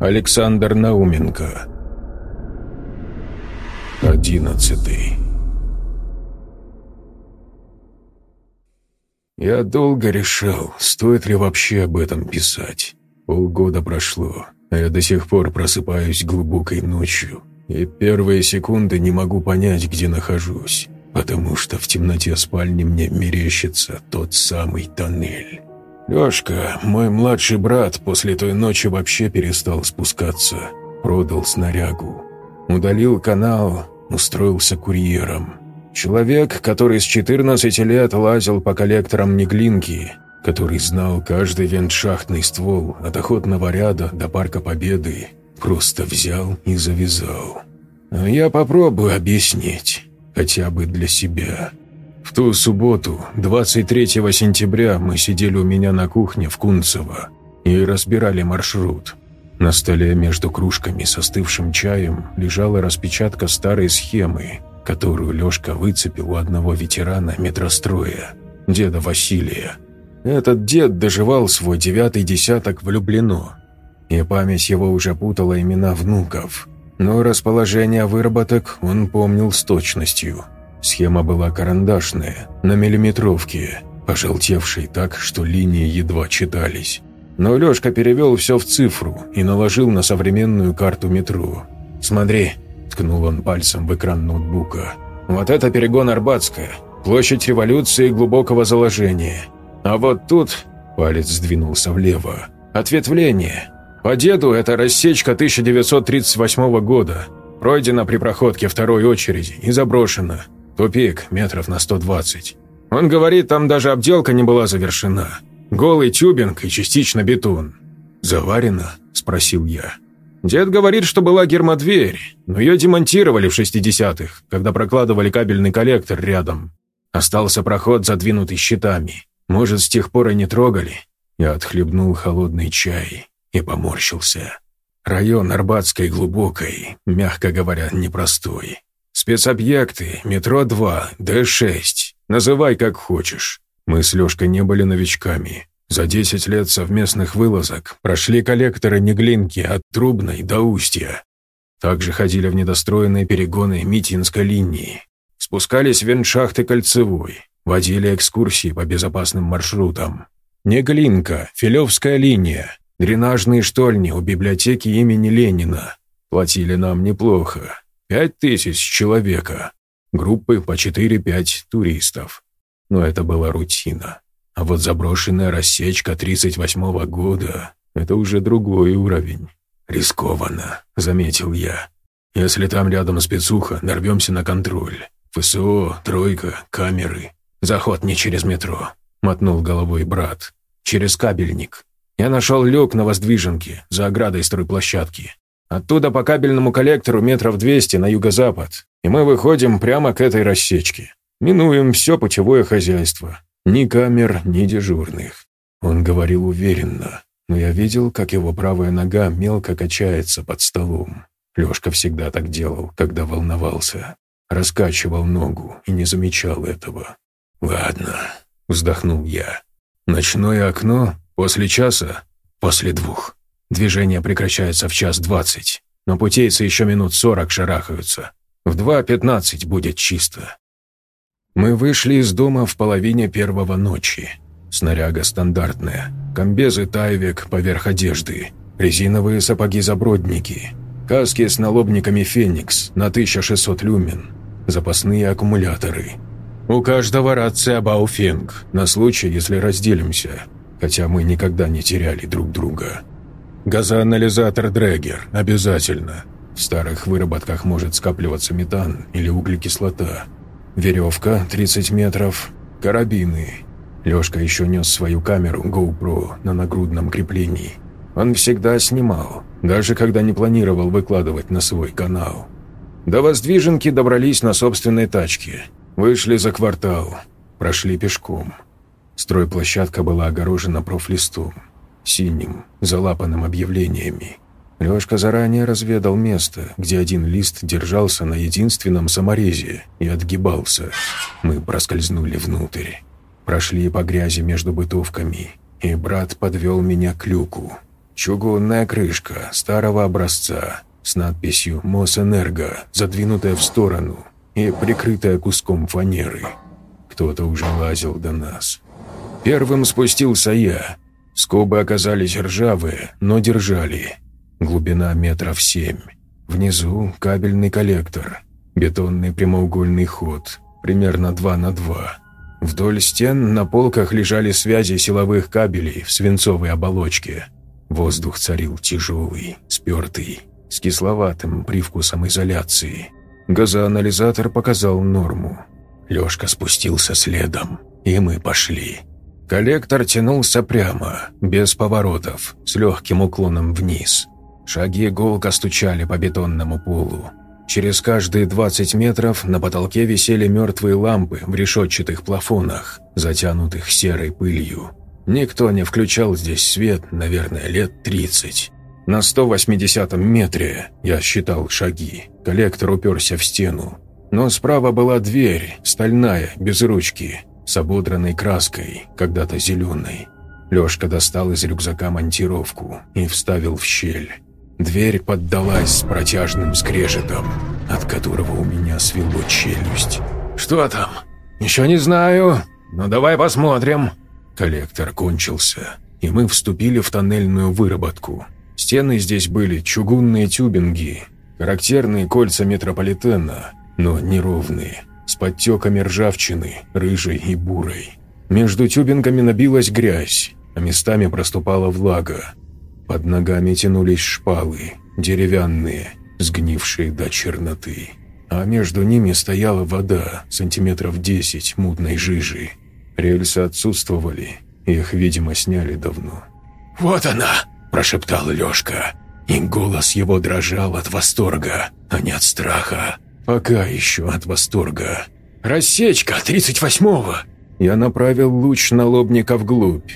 Александр Науменко. Одиннадцатый. Я долго решал, стоит ли вообще об этом писать. Полгода прошло, а я до сих пор просыпаюсь глубокой ночью, и первые секунды не могу понять, где нахожусь, потому что в темноте спальни мне мерещится тот самый тоннель. Лёшка, мой младший брат, после той ночи вообще перестал спускаться. Продал снарягу. Удалил канал, устроился курьером. Человек, который с 14 лет лазил по коллекторам Неглинки, который знал каждый вентшахтный ствол от охотного ряда до Парка Победы, просто взял и завязал. А я попробую объяснить, хотя бы для себя. В ту субботу, 23 сентября, мы сидели у меня на кухне в Кунцево и разбирали маршрут. На столе между кружками с остывшим чаем лежала распечатка старой схемы, которую Лёшка выцепил у одного ветерана метростроя, деда Василия. Этот дед доживал свой девятый десяток влюблено, и память его уже путала имена внуков, но расположение выработок он помнил с точностью – Схема была карандашная, на миллиметровке, пожелтевшей так, что линии едва читались. Но Лёшка перевел все в цифру и наложил на современную карту метро. «Смотри», – ткнул он пальцем в экран ноутбука. «Вот это перегон Арбатская, площадь революции глубокого заложения. А вот тут...» – палец сдвинулся влево. «Ответвление. По деду это рассечка 1938 года. Пройдена при проходке второй очереди и заброшена. Тупик, метров на 120. Он говорит, там даже обделка не была завершена. Голый тюбинг и частично бетон. «Заварено?» – спросил я. Дед говорит, что была гермодверь, но ее демонтировали в 60-х, когда прокладывали кабельный коллектор рядом. Остался проход, задвинутый щитами. Может, с тех пор и не трогали. Я отхлебнул холодный чай и поморщился. Район Арбатской глубокой, мягко говоря, непростой. Спецобъекты, метро 2, Д6. Называй как хочешь. Мы с Лёшкой не были новичками. За 10 лет совместных вылазок прошли коллекторы Неглинки от Трубной до Устья. Также ходили в недостроенные перегоны Митинской линии. Спускались в веншахты Кольцевой, водили экскурсии по безопасным маршрутам. Неглинка, Филевская линия, дренажные штольни у библиотеки имени Ленина. Платили нам неплохо. Пять тысяч человека. Группы по 4-5 туристов. Но это была рутина. А вот заброшенная рассечка 38-го года – это уже другой уровень. «Рискованно», – заметил я. «Если там рядом спецуха, нарвемся на контроль. ФСО, тройка, камеры. Заход не через метро», – мотнул головой брат. «Через кабельник. Я нашел люк на воздвиженке, за оградой стройплощадки. Оттуда по кабельному коллектору метров 200 на юго-запад, и мы выходим прямо к этой рассечке. Минуем все путевое хозяйство. Ни камер, ни дежурных. Он говорил уверенно, но я видел, как его правая нога мелко качается под столом. Лёшка всегда так делал, когда волновался. Раскачивал ногу и не замечал этого. «Ладно», — вздохнул я. «Ночное окно? После часа? После двух». Движение прекращается в час двадцать, но путейцы еще минут сорок шарахаются. В два пятнадцать будет чисто. Мы вышли из дома в половине первого ночи. Снаряга стандартная, комбезы тайвек поверх одежды, резиновые сапоги-забродники, каски с налобниками «Феникс» на 1600 люмен, запасные аккумуляторы. У каждого рация «Бауфенг» на случай, если разделимся, хотя мы никогда не теряли друг друга. Газоанализатор Дрэгер, обязательно. В старых выработках может скапливаться метан или углекислота. Веревка 30 метров, карабины. Лёшка еще нес свою камеру GoPro на нагрудном креплении. Он всегда снимал, даже когда не планировал выкладывать на свой канал. До воздвиженки добрались на собственной тачке. Вышли за квартал, прошли пешком. Стройплощадка была огорожена профлистом синим, залапанным объявлениями. Лёшка заранее разведал место, где один лист держался на единственном саморезе и отгибался. Мы проскользнули внутрь. Прошли по грязи между бытовками, и брат подвел меня к люку. Чугунная крышка старого образца с надписью «Мосэнерго», задвинутая в сторону и прикрытая куском фанеры. Кто-то уже лазил до нас. Первым спустился я. Скобы оказались ржавые, но держали. Глубина метров семь. Внизу кабельный коллектор, бетонный прямоугольный ход, примерно 2 на 2. Вдоль стен на полках лежали связи силовых кабелей в свинцовой оболочке. Воздух царил тяжелый, спертый, с кисловатым привкусом изоляции. Газоанализатор показал норму. Лёшка спустился следом, и мы пошли. Коллектор тянулся прямо, без поворотов, с легким уклоном вниз. Шаги гулко стучали по бетонному полу. Через каждые 20 метров на потолке висели мертвые лампы в решетчатых плафонах, затянутых серой пылью. Никто не включал здесь свет, наверное, лет 30. На 180-м метре я считал шаги. Коллектор уперся в стену. Но справа была дверь, стальная, без ручки, с ободранной краской, когда-то зеленой. Лёшка достал из рюкзака монтировку и вставил в щель. Дверь поддалась с протяжным скрежетом, от которого у меня свело челюсть. «Что там? Еще не знаю, но давай посмотрим». Коллектор кончился, и мы вступили в тоннельную выработку. Стены здесь были чугунные тюбинги, характерные кольца метрополитена, но неровные, с подтеками ржавчины, рыжей и бурой. Между тюбингами набилась грязь, а местами проступала влага. Под ногами тянулись шпалы, деревянные, сгнившие до черноты. А между ними стояла вода, сантиметров десять мутной жижи. Рельсы отсутствовали, их, видимо, сняли давно. «Вот она!» – прошептал Лёшка. И голос его дрожал от восторга, а не от страха. Пока еще от восторга. «Рассечка 38-го!» Я направил луч налобника вглубь.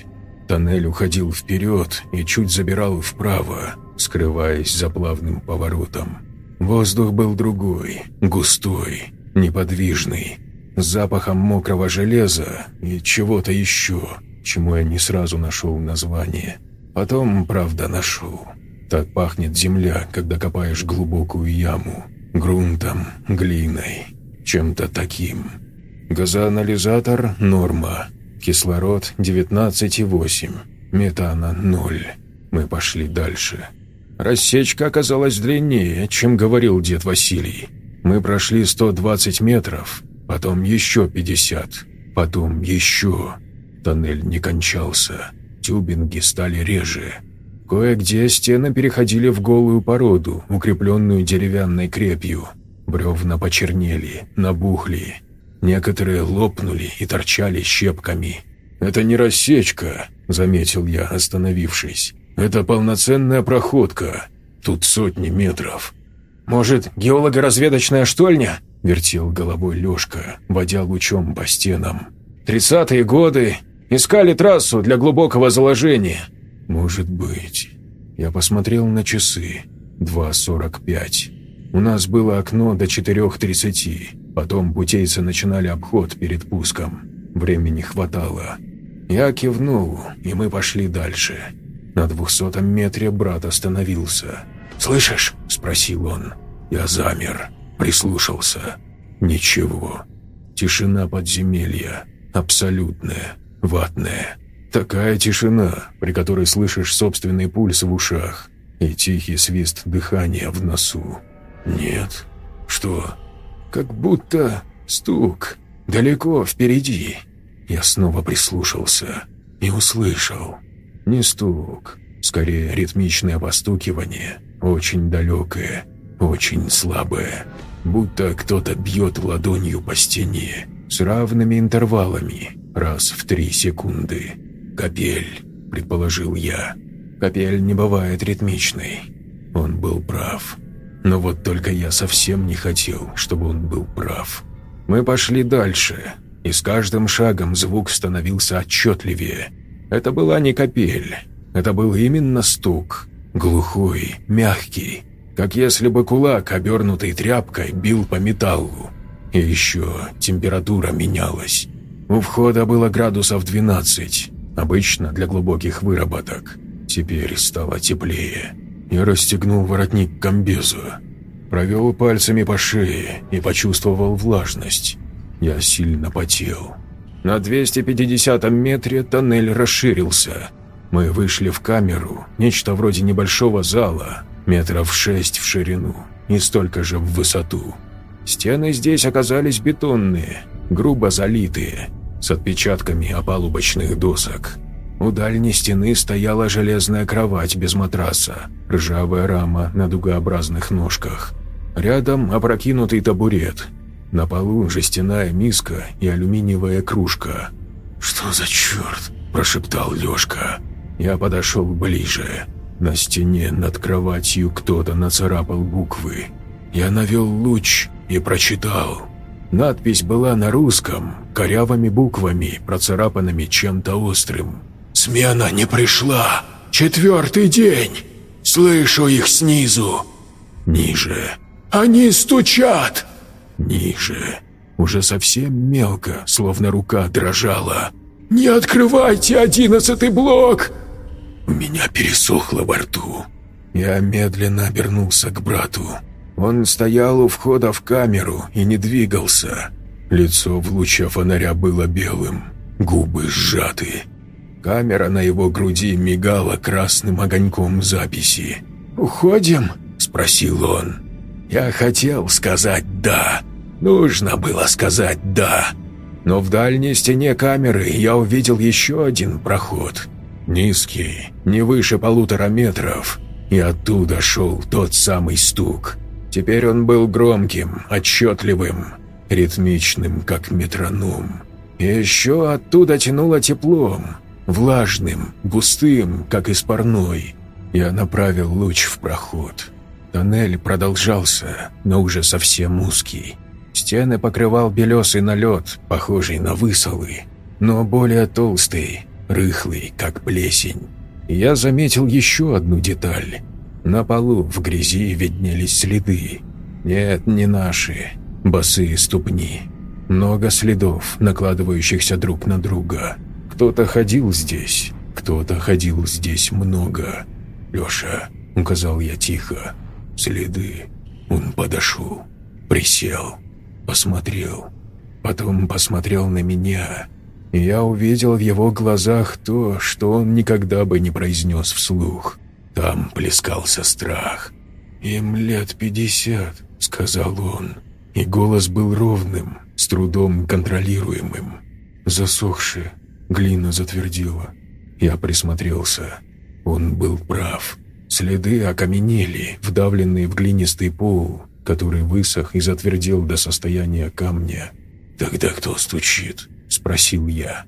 Тоннель уходил вперед и чуть забирал вправо, скрываясь за плавным поворотом. Воздух был другой, густой, неподвижный, с запахом мокрого железа и чего-то еще, чему я не сразу нашел название. Потом, правда, нашел. Так пахнет земля, когда копаешь глубокую яму. Грунтом, глиной, чем-то таким. Газоанализатор – норма. Кислород 19,8. Метана 0. Мы пошли дальше. Рассечка оказалась длиннее, чем говорил дед Василий. Мы прошли 120 метров, потом еще 50, потом еще. Тоннель не кончался, тюбинги стали реже. Кое-где стены переходили в голую породу, укрепленную деревянной крепью. Бревна почернели, набухли, Некоторые лопнули и торчали щепками. «Это не рассечка», — заметил я, остановившись. «Это полноценная проходка. Тут сотни метров». «Может, геолого-разведочная штольня?» — вертел головой Лёшка, водя лучом по стенам. «Тридцатые годы. Искали трассу для глубокого заложения». «Может быть». Я посмотрел на часы. 2.45. У нас было окно до 4.30. Потом путейцы начинали обход перед пуском. Времени хватало. Я кивнул, и мы пошли дальше. На двухсотом метре брат остановился. «Слышишь?» – спросил он. Я замер, прислушался. Ничего. Тишина подземелья. Абсолютная, ватная. Такая тишина, при которой слышишь собственный пульс в ушах и тихий свист дыхания в носу. Нет. Что? как будто стук далеко впереди. Я снова прислушался и услышал. Не стук, скорее ритмичное постукивание, очень далекое, очень слабое, будто кто-то бьет ладонью по стене с равными интервалами, раз в три секунды. «Капель», — предположил я. «Капель не бывает ритмичной». Он был прав. Но вот только я совсем не хотел, чтобы он был прав. Мы пошли дальше, и с каждым шагом звук становился отчетливее. Это была не капель, это был именно стук. Глухой, мягкий, как если бы кулак, обернутый тряпкой, бил по металлу. И еще температура менялась. У входа было градусов 12, обычно для глубоких выработок. Теперь стало теплее. Я расстегнул воротник комбеза, провел пальцами по шее и почувствовал влажность. Я сильно потел. На 250 метре тоннель расширился. Мы вышли в камеру, нечто вроде небольшого зала, метров шесть в ширину и столько же в высоту. Стены здесь оказались бетонные, грубо залитые, с отпечатками опалубочных досок. У дальней стены стояла железная кровать без матраса, ржавая рама на дугообразных ножках. Рядом опрокинутый табурет. На полу жестяная миска и алюминиевая кружка. «Что за черт?» – прошептал Лёшка. Я подошел ближе. На стене над кроватью кто-то нацарапал буквы. Я навел луч и прочитал. Надпись была на русском, корявыми буквами, процарапанными чем-то острым. «Смена не пришла! Четвертый день! Слышу их снизу!» Ниже. «Они стучат!» Ниже. Уже совсем мелко, словно рука дрожала. «Не открывайте одиннадцатый блок!» У меня пересохло во рту. Я медленно обернулся к брату. Он стоял у входа в камеру и не двигался. Лицо в луче фонаря было белым, губы сжаты. Камера на его груди мигала красным огоньком записи. «Уходим?» – спросил он. Я хотел сказать «да». Нужно было сказать «да». Но в дальней стене камеры я увидел еще один проход. Низкий, не выше полутора метров. И оттуда шел тот самый стук. Теперь он был громким, отчетливым, ритмичным, как метроном. И еще оттуда тянуло теплом, влажным, густым, как из парной. Я направил луч в проход. Тоннель продолжался, но уже совсем узкий. Стены покрывал белесый налет, похожий на высолы, но более толстый, рыхлый, как плесень. Я заметил еще одну деталь. На полу в грязи виднелись следы. Нет, не наши. Босые ступни. Много следов, накладывающихся друг на друга. Кто-то ходил здесь, кто-то ходил здесь много. «Леша», — указал я тихо, — «следы». Он подошел, присел, посмотрел. Потом посмотрел на меня, и я увидел в его глазах то, что он никогда бы не произнес вслух. Там плескался страх. «Им лет пятьдесят», — сказал он, и голос был ровным, с трудом контролируемым. Засохшие, Глина затвердила. Я присмотрелся. Он был прав. Следы окаменели, вдавленные в глинистый пол, который высох и затвердел до состояния камня. «Тогда кто стучит?» – спросил я.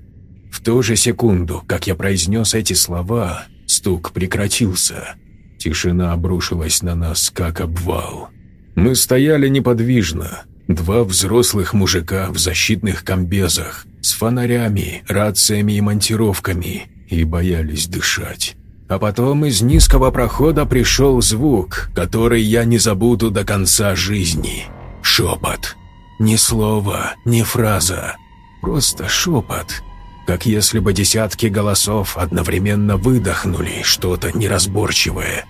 В ту же секунду, как я произнес эти слова, стук прекратился. Тишина обрушилась на нас, как обвал. Мы стояли неподвижно, Два взрослых мужика в защитных комбезах, с фонарями, рациями и монтировками, и боялись дышать. А потом из низкого прохода пришел звук, который я не забуду до конца жизни. Шепот. Ни слова, ни фраза. Просто шепот. Как если бы десятки голосов одновременно выдохнули что-то неразборчивое.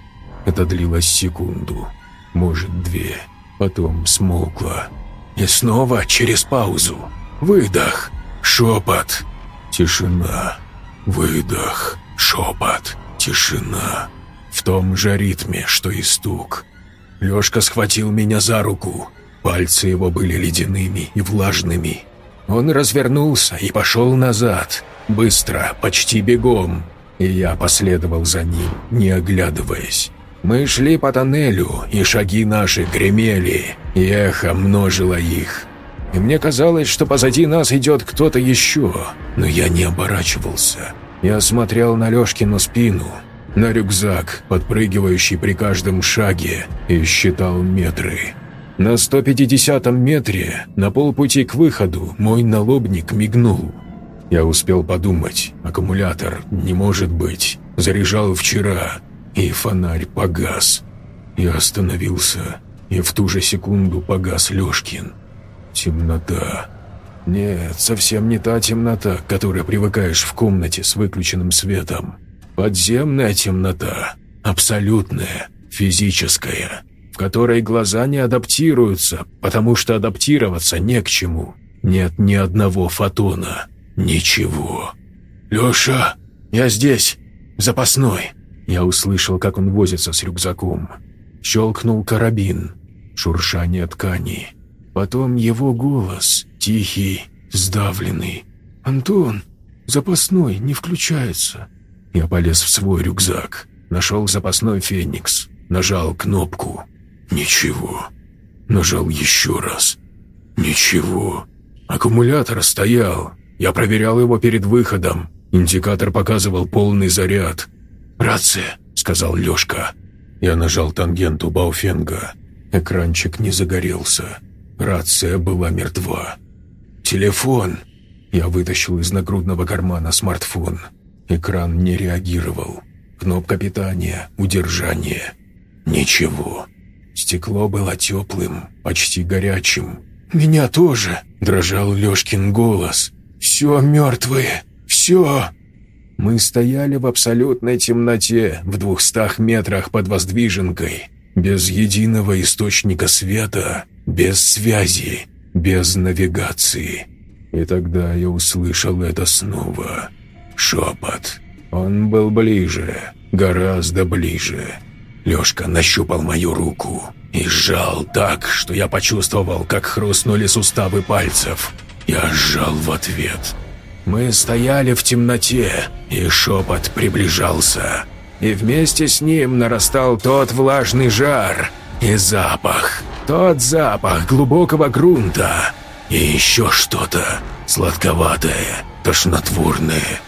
Это длилось секунду, может две, потом смолкло. И снова через паузу. Выдох. Шепот. Тишина. Выдох. Шепот. Тишина. В том же ритме, что и стук. Лёшка схватил меня за руку. Пальцы его были ледяными и влажными. Он развернулся и пошел назад. Быстро, почти бегом. И я последовал за ним, не оглядываясь. Мы шли по тоннелю, и шаги наши гремели, и эхо множило их. И мне казалось, что позади нас идет кто-то еще, но я не оборачивался. Я смотрел на Лешкину спину, на рюкзак, подпрыгивающий при каждом шаге, и считал метры. На 150-м метре, на полпути к выходу, мой налобник мигнул. Я успел подумать, аккумулятор, не может быть, заряжал вчера, и фонарь погас. Я остановился, и в ту же секунду погас Лёшкин. Темнота. Нет, совсем не та темнота, к которой привыкаешь в комнате с выключенным светом. Подземная темнота, абсолютная, физическая, в которой глаза не адаптируются, потому что адаптироваться не к чему. Нет ни одного фотона, ничего. «Леша, я здесь, запасной!» Я услышал, как он возится с рюкзаком. Щелкнул карабин, шуршание ткани. Потом его голос, тихий, сдавленный. «Антон, запасной, не включается». Я полез в свой рюкзак, нашел запасной феникс, нажал кнопку. Ничего. Нажал еще раз. Ничего. Аккумулятор стоял. Я проверял его перед выходом. Индикатор показывал полный заряд. «Рация», — сказал Лёшка. Я нажал тангенту Бауфенга. Экранчик не загорелся. Рация была мертва. «Телефон!» Я вытащил из нагрудного кармана смартфон. Экран не реагировал. Кнопка питания, удержание. Ничего. Стекло было теплым, почти горячим. «Меня тоже!» – дрожал Лёшкин голос. «Все мертвые! Все!» Мы стояли в абсолютной темноте, в двухстах метрах под воздвиженкой, без единого источника света, без связи, без навигации. И тогда я услышал это снова. Шепот. Он был ближе, гораздо ближе. Лёшка нащупал мою руку и сжал так, что я почувствовал, как хрустнули суставы пальцев. Я сжал в ответ – мы стояли в темноте, и шепот приближался. И вместе с ним нарастал тот влажный жар и запах. Тот запах глубокого грунта. И еще что-то сладковатое, тошнотворное.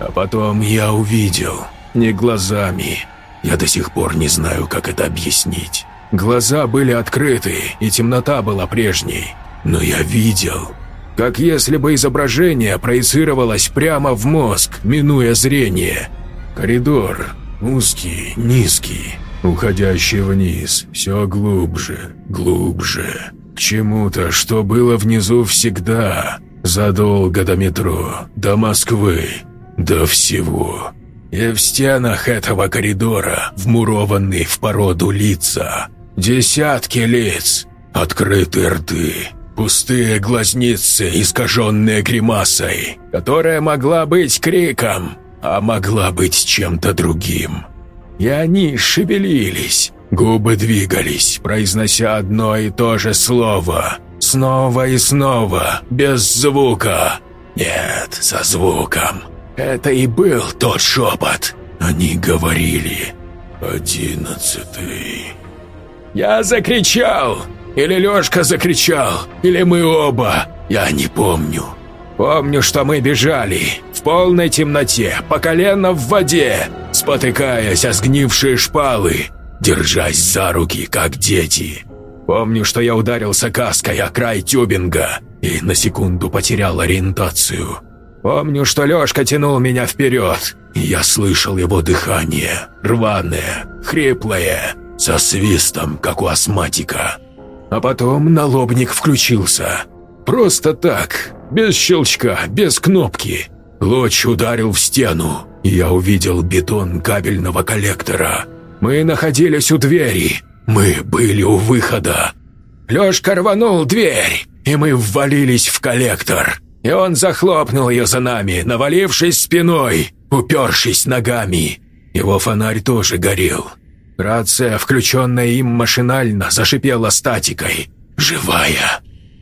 А потом я увидел, не глазами. Я до сих пор не знаю, как это объяснить. Глаза были открыты, и темнота была прежней. Но я видел, как если бы изображение проецировалось прямо в мозг, минуя зрение. Коридор узкий, низкий, уходящий вниз, все глубже, глубже, к чему-то, что было внизу всегда, задолго до метро, до Москвы, до всего. И в стенах этого коридора вмурованы в породу лица. Десятки лиц, открытые рты, Пустые глазницы, искаженные гримасой, которая могла быть криком, а могла быть чем-то другим. И они шевелились, губы двигались, произнося одно и то же слово. Снова и снова, без звука. Нет, со звуком. Это и был тот шепот. Они говорили «Одиннадцатый». Я закричал, или Лёшка закричал, или мы оба, я не помню. Помню, что мы бежали, в полной темноте, по колено в воде, спотыкаясь о сгнившие шпалы, держась за руки, как дети. Помню, что я ударился каской о край тюбинга и на секунду потерял ориентацию. Помню, что Лёшка тянул меня вперед, я слышал его дыхание, рваное, хриплое, со свистом, как у астматика. А потом налобник включился. Просто так, без щелчка, без кнопки. Луч ударил в стену, я увидел бетон кабельного коллектора. Мы находились у двери, мы были у выхода. Лёшка рванул дверь, и мы ввалились в коллектор. И он захлопнул ее за нами, навалившись спиной, упершись ногами. Его фонарь тоже горел. Рация, включенная им машинально, зашипела статикой. «Живая!»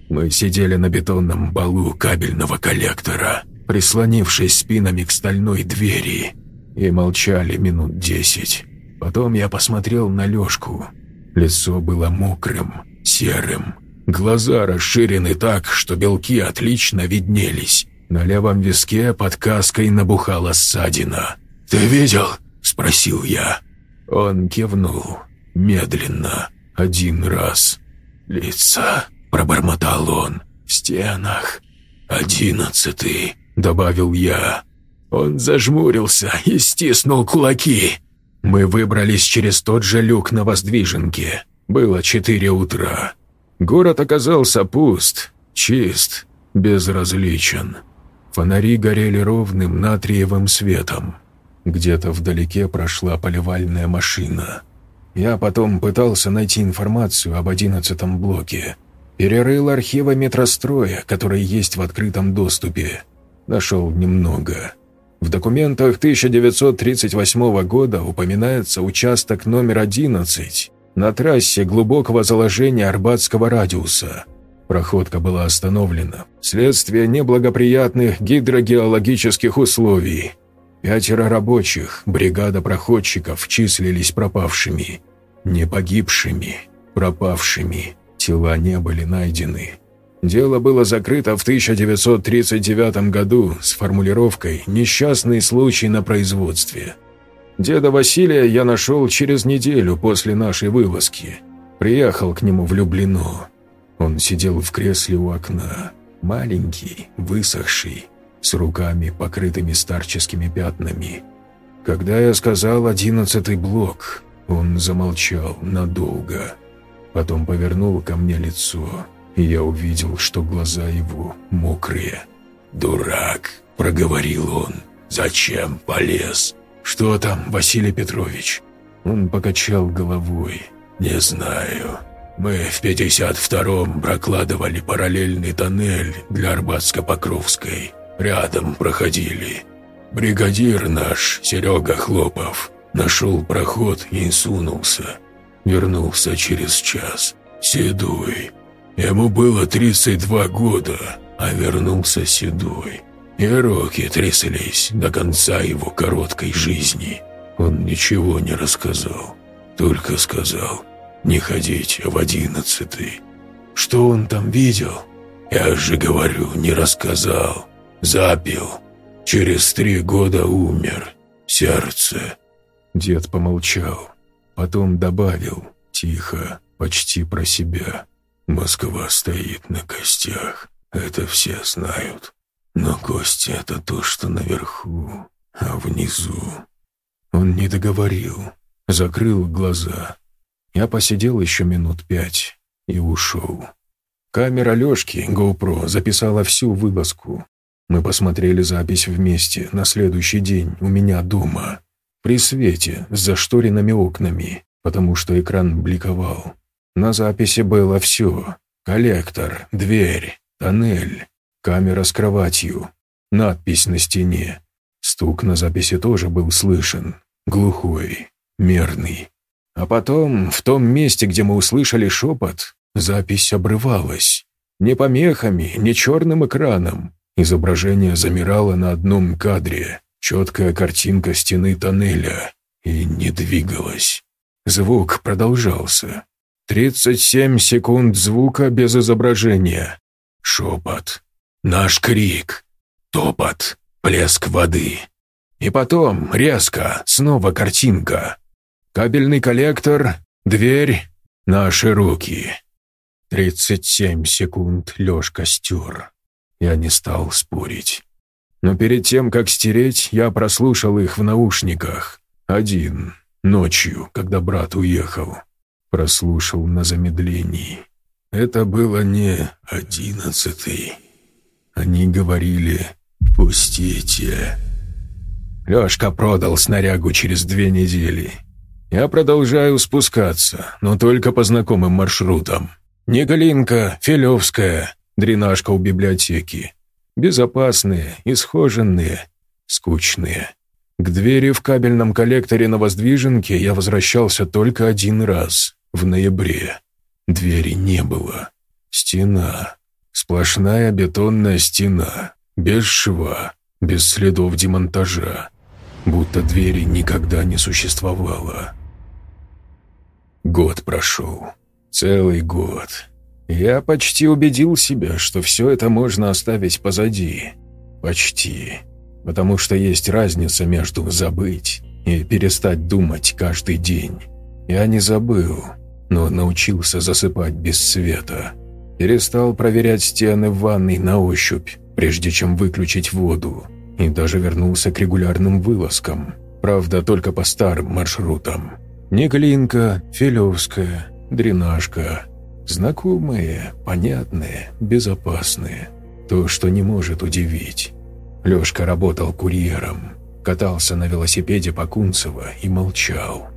Мы сидели на бетонном балу кабельного коллектора, прислонившись спинами к стальной двери, и молчали минут десять. Потом я посмотрел на Лёшку. Лицо было мокрым, серым. Глаза расширены так, что белки отлично виднелись. На левом виске под каской набухала ссадина. «Ты видел?» – спросил я. Он кивнул, медленно, один раз. «Лица», — пробормотал он, — «в стенах». «Одиннадцатый», — добавил я. Он зажмурился и стиснул кулаки. Мы выбрались через тот же люк на воздвиженке. Было четыре утра. Город оказался пуст, чист, безразличен. Фонари горели ровным натриевым светом. Где-то вдалеке прошла поливальная машина. Я потом пытался найти информацию об одиннадцатом блоке. Перерыл архивы метростроя, которые есть в открытом доступе. Нашел немного. В документах 1938 года упоминается участок номер 11 на трассе глубокого заложения Арбатского радиуса. Проходка была остановлена вследствие неблагоприятных гидрогеологических условий. Пятеро рабочих, бригада проходчиков числились пропавшими. Не погибшими, пропавшими. Тела не были найдены. Дело было закрыто в 1939 году с формулировкой «несчастный случай на производстве». Деда Василия я нашел через неделю после нашей вылазки. Приехал к нему влюблено. Он сидел в кресле у окна, маленький, высохший, с руками, покрытыми старческими пятнами. Когда я сказал «одиннадцатый блок», он замолчал надолго. Потом повернул ко мне лицо, и я увидел, что глаза его мокрые. «Дурак!» – проговорил он. «Зачем полез?» «Что там, Василий Петрович?» Он покачал головой. «Не знаю. Мы в 52-м прокладывали параллельный тоннель для Арбатско-Покровской. Рядом проходили. Бригадир наш, Серега Хлопов, нашел проход и сунулся. Вернулся через час. Седой. Ему было 32 года, а вернулся седой. И руки тряслись до конца его короткой жизни. Он ничего не рассказал, только сказал «не ходите в одиннадцатый». Что он там видел? Я же говорю, не рассказал. Запил. Через три года умер. Сердце. Дед помолчал. Потом добавил, тихо, почти про себя. «Москва стоит на костях. Это все знают. Но кости — это то, что наверху, а внизу...» Он не договорил, закрыл глаза. Я посидел еще минут пять и ушел. Камера Лешки, GoPro, записала всю вылазку. Мы посмотрели запись вместе на следующий день у меня дома. При свете, с зашторенными окнами, потому что экран бликовал. На записи было все. Коллектор, дверь, тоннель, камера с кроватью, надпись на стене. Стук на записи тоже был слышен. Глухой, мерный. А потом, в том месте, где мы услышали шепот, запись обрывалась. Не помехами, не черным экраном. Изображение замирало на одном кадре. Четкая картинка стены тоннеля. И не двигалась. Звук продолжался. 37 секунд звука без изображения. Шепот. Наш крик. Топот. Плеск воды. И потом, резко, снова картинка. Кабельный коллектор, дверь, наши руки. 37 секунд Лёшка стер. Я не стал спорить. Но перед тем, как стереть, я прослушал их в наушниках. Один, ночью, когда брат уехал. Прослушал на замедлении. Это было не одиннадцатый. Они говорили «Пустите». Лёшка продал снарягу через две недели. Я продолжаю спускаться, но только по знакомым маршрутам. Неголинка, Филевская, дренажка у библиотеки. Безопасные, исхоженные, скучные. К двери в кабельном коллекторе на Воздвиженке я возвращался только один раз, в ноябре. Двери не было. Стена. Сплошная бетонная стена. Без шва, без следов демонтажа. Будто двери никогда не существовало. Год прошел. Целый год. Я почти убедил себя, что все это можно оставить позади. Почти. Потому что есть разница между забыть и перестать думать каждый день. Я не забыл, но научился засыпать без света. Перестал проверять стены в ванной на ощупь, прежде чем выключить воду. И даже вернулся к регулярным вылазкам. Правда, только по старым маршрутам. Неглинка, Филевская, Дренажка – Знакомые, понятные, безопасные. То, что не может удивить. Лёшка работал курьером. катался на велосипеде по Кунцево и молчал.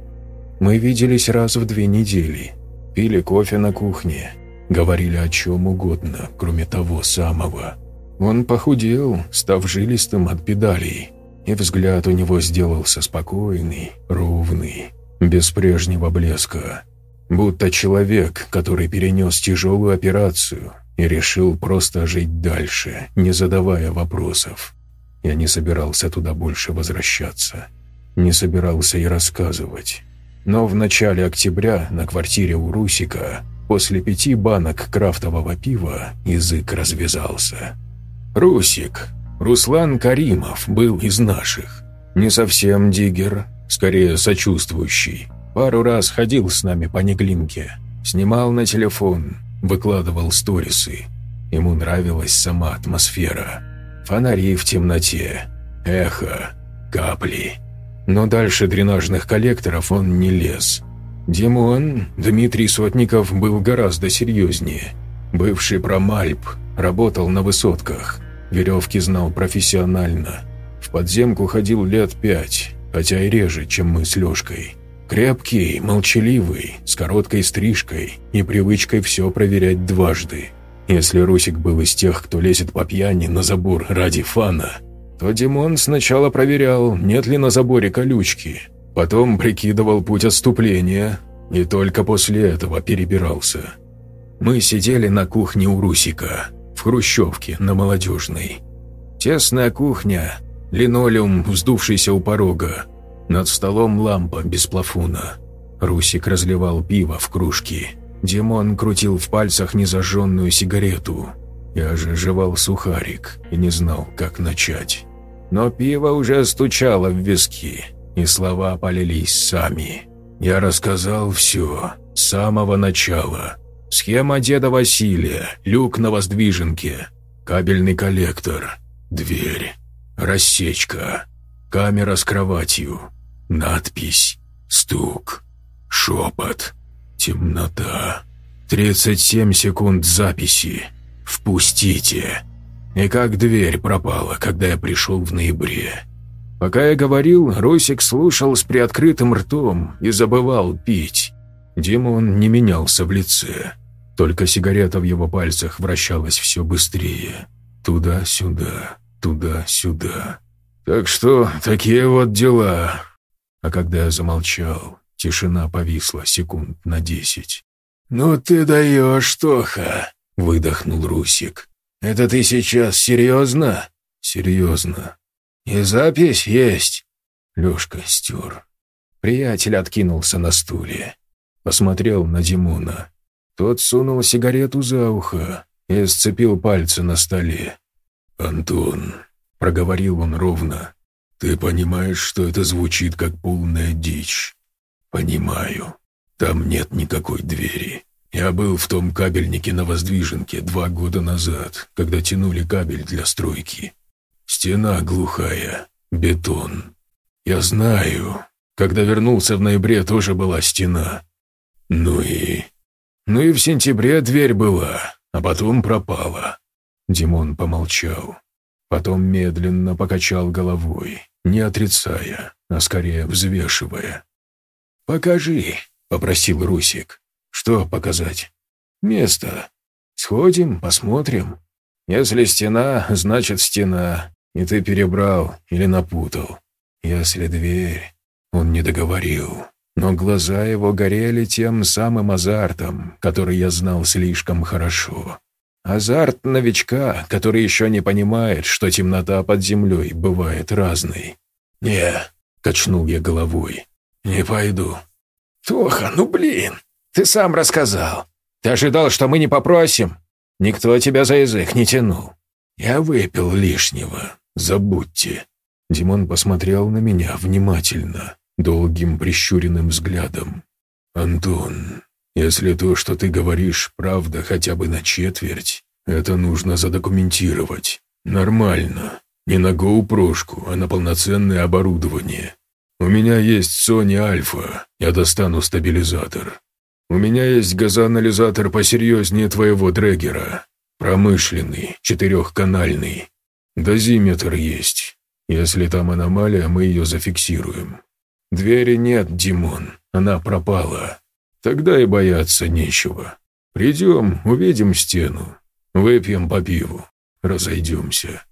Мы виделись раз в две недели, пили кофе на кухне, говорили о чем угодно, кроме того самого. Он похудел, став жилистым от педалей, и взгляд у него сделался спокойный, ровный, без прежнего блеска. Будто человек, который перенес тяжелую операцию и решил просто жить дальше, не задавая вопросов. Я не собирался туда больше возвращаться. Не собирался и рассказывать. Но в начале октября на квартире у Русика после пяти банок крафтового пива язык развязался. Русик, Руслан Каримов, был из наших. Не совсем диггер, скорее сочувствующий. Пару раз ходил с нами по Неглинке, снимал на телефон, выкладывал сторисы. Ему нравилась сама атмосфера. Фонари в темноте, эхо, капли – но дальше дренажных коллекторов он не лез. Димон, Дмитрий Сотников, был гораздо серьезнее. Бывший промальп, работал на высотках, веревки знал профессионально. В подземку ходил лет пять, хотя и реже, чем мы с Лешкой. Крепкий, молчаливый, с короткой стрижкой и привычкой все проверять дважды. Если Русик был из тех, кто лезет по пьяни на забор ради фана – то Димон сначала проверял, нет ли на заборе колючки, потом прикидывал путь отступления и только после этого перебирался. Мы сидели на кухне у Русика, в хрущевке на Молодежной. Тесная кухня, линолеум, вздувшийся у порога, над столом лампа без плафуна. Русик разливал пиво в кружки. Димон крутил в пальцах незажженную сигарету. Я же жевал сухарик и не знал, как начать. Но пиво уже стучало в виски, и слова полились сами. Я рассказал все, с самого начала. Схема деда Василия, люк на воздвиженке, кабельный коллектор, дверь, рассечка, камера с кроватью, надпись, стук, шепот, темнота. 37 секунд записи. Впустите и как дверь пропала, когда я пришел в ноябре. Пока я говорил, Русик слушал с приоткрытым ртом и забывал пить. Димон не менялся в лице, только сигарета в его пальцах вращалась все быстрее. Туда-сюда, туда-сюда. Так что такие вот дела. А когда я замолчал, тишина повисла секунд на десять. «Ну ты даешь, Тоха!» — выдохнул Русик. «Это ты сейчас серьезно?» «Серьезно. И запись есть?» Лёшка стер. Приятель откинулся на стуле. Посмотрел на Димона. Тот сунул сигарету за ухо и сцепил пальцы на столе. «Антон», — проговорил он ровно, — «ты понимаешь, что это звучит как полная дичь?» «Понимаю. Там нет никакой двери. Я был в том кабельнике на воздвиженке два года назад, когда тянули кабель для стройки. Стена глухая, бетон. Я знаю, когда вернулся в ноябре, тоже была стена. Ну и... Ну и в сентябре дверь была, а потом пропала. Димон помолчал. Потом медленно покачал головой, не отрицая, а скорее взвешивая. «Покажи», — попросил Русик. Что показать? Место. Сходим, посмотрим. Если стена, значит стена, и ты перебрал или напутал. Если дверь... Он не договорил, но глаза его горели тем самым азартом, который я знал слишком хорошо. Азарт новичка, который еще не понимает, что темнота под землей бывает разной. «Не», — качнул я головой, — «не пойду». «Тоха, ну блин!» Ты сам рассказал. Ты ожидал, что мы не попросим? Никто тебя за язык не тянул. Я выпил лишнего. Забудьте». Димон посмотрел на меня внимательно, долгим прищуренным взглядом. «Антон, если то, что ты говоришь, правда хотя бы на четверть, это нужно задокументировать. Нормально. Не на гоупрошку, а на полноценное оборудование. У меня есть Sony Альфа, я достану стабилизатор. У меня есть газоанализатор посерьезнее твоего дрегера. Промышленный, четырехканальный. Дозиметр есть. Если там аномалия, мы ее зафиксируем. Двери нет, Димон, она пропала. Тогда и бояться нечего. Придем, увидим стену, выпьем по пиву, разойдемся.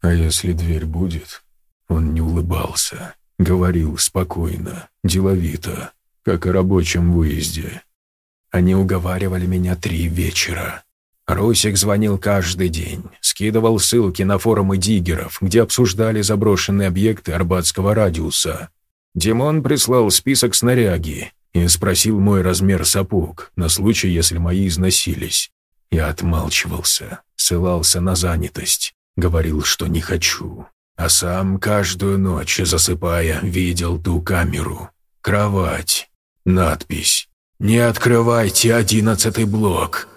А если дверь будет? Он не улыбался, говорил спокойно, деловито, как о рабочем выезде. Они уговаривали меня три вечера. Русик звонил каждый день, скидывал ссылки на форумы диггеров, где обсуждали заброшенные объекты Арбатского радиуса. Димон прислал список снаряги и спросил мой размер сапог на случай, если мои износились. Я отмалчивался, ссылался на занятость, говорил, что не хочу. А сам каждую ночь, засыпая, видел ту камеру. Кровать, надпись «Не открывайте одиннадцатый блок»,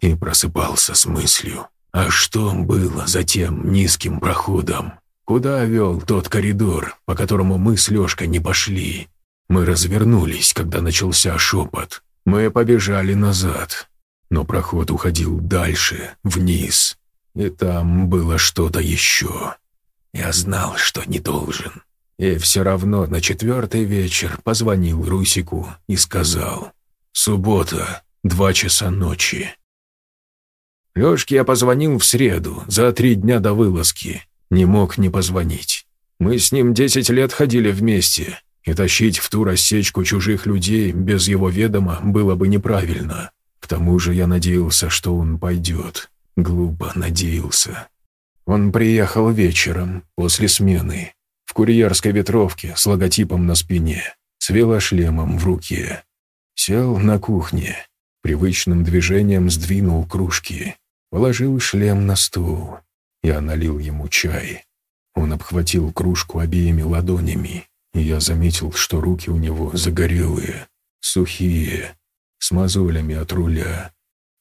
и просыпался с мыслью, а что было за тем низким проходом? Куда вел тот коридор, по которому мы с Лёшкой не пошли? Мы развернулись, когда начался шепот. Мы побежали назад, но проход уходил дальше, вниз, и там было что-то еще. Я знал, что не должен. И все равно на четвертый вечер позвонил Русику и сказал «Суббота, два часа ночи, Лёшке я позвонил в среду, за три дня до вылазки. Не мог не позвонить. Мы с ним десять лет ходили вместе, и тащить в ту рассечку чужих людей без его ведома было бы неправильно. К тому же я надеялся, что он пойдет. Глупо надеялся. Он приехал вечером, после смены, в курьерской ветровке с логотипом на спине, с велошлемом в руке. Сел на кухне, привычным движением сдвинул кружки, Положил шлем на стул. Я налил ему чай. Он обхватил кружку обеими ладонями, и я заметил, что руки у него загорелые, сухие, с мозолями от руля.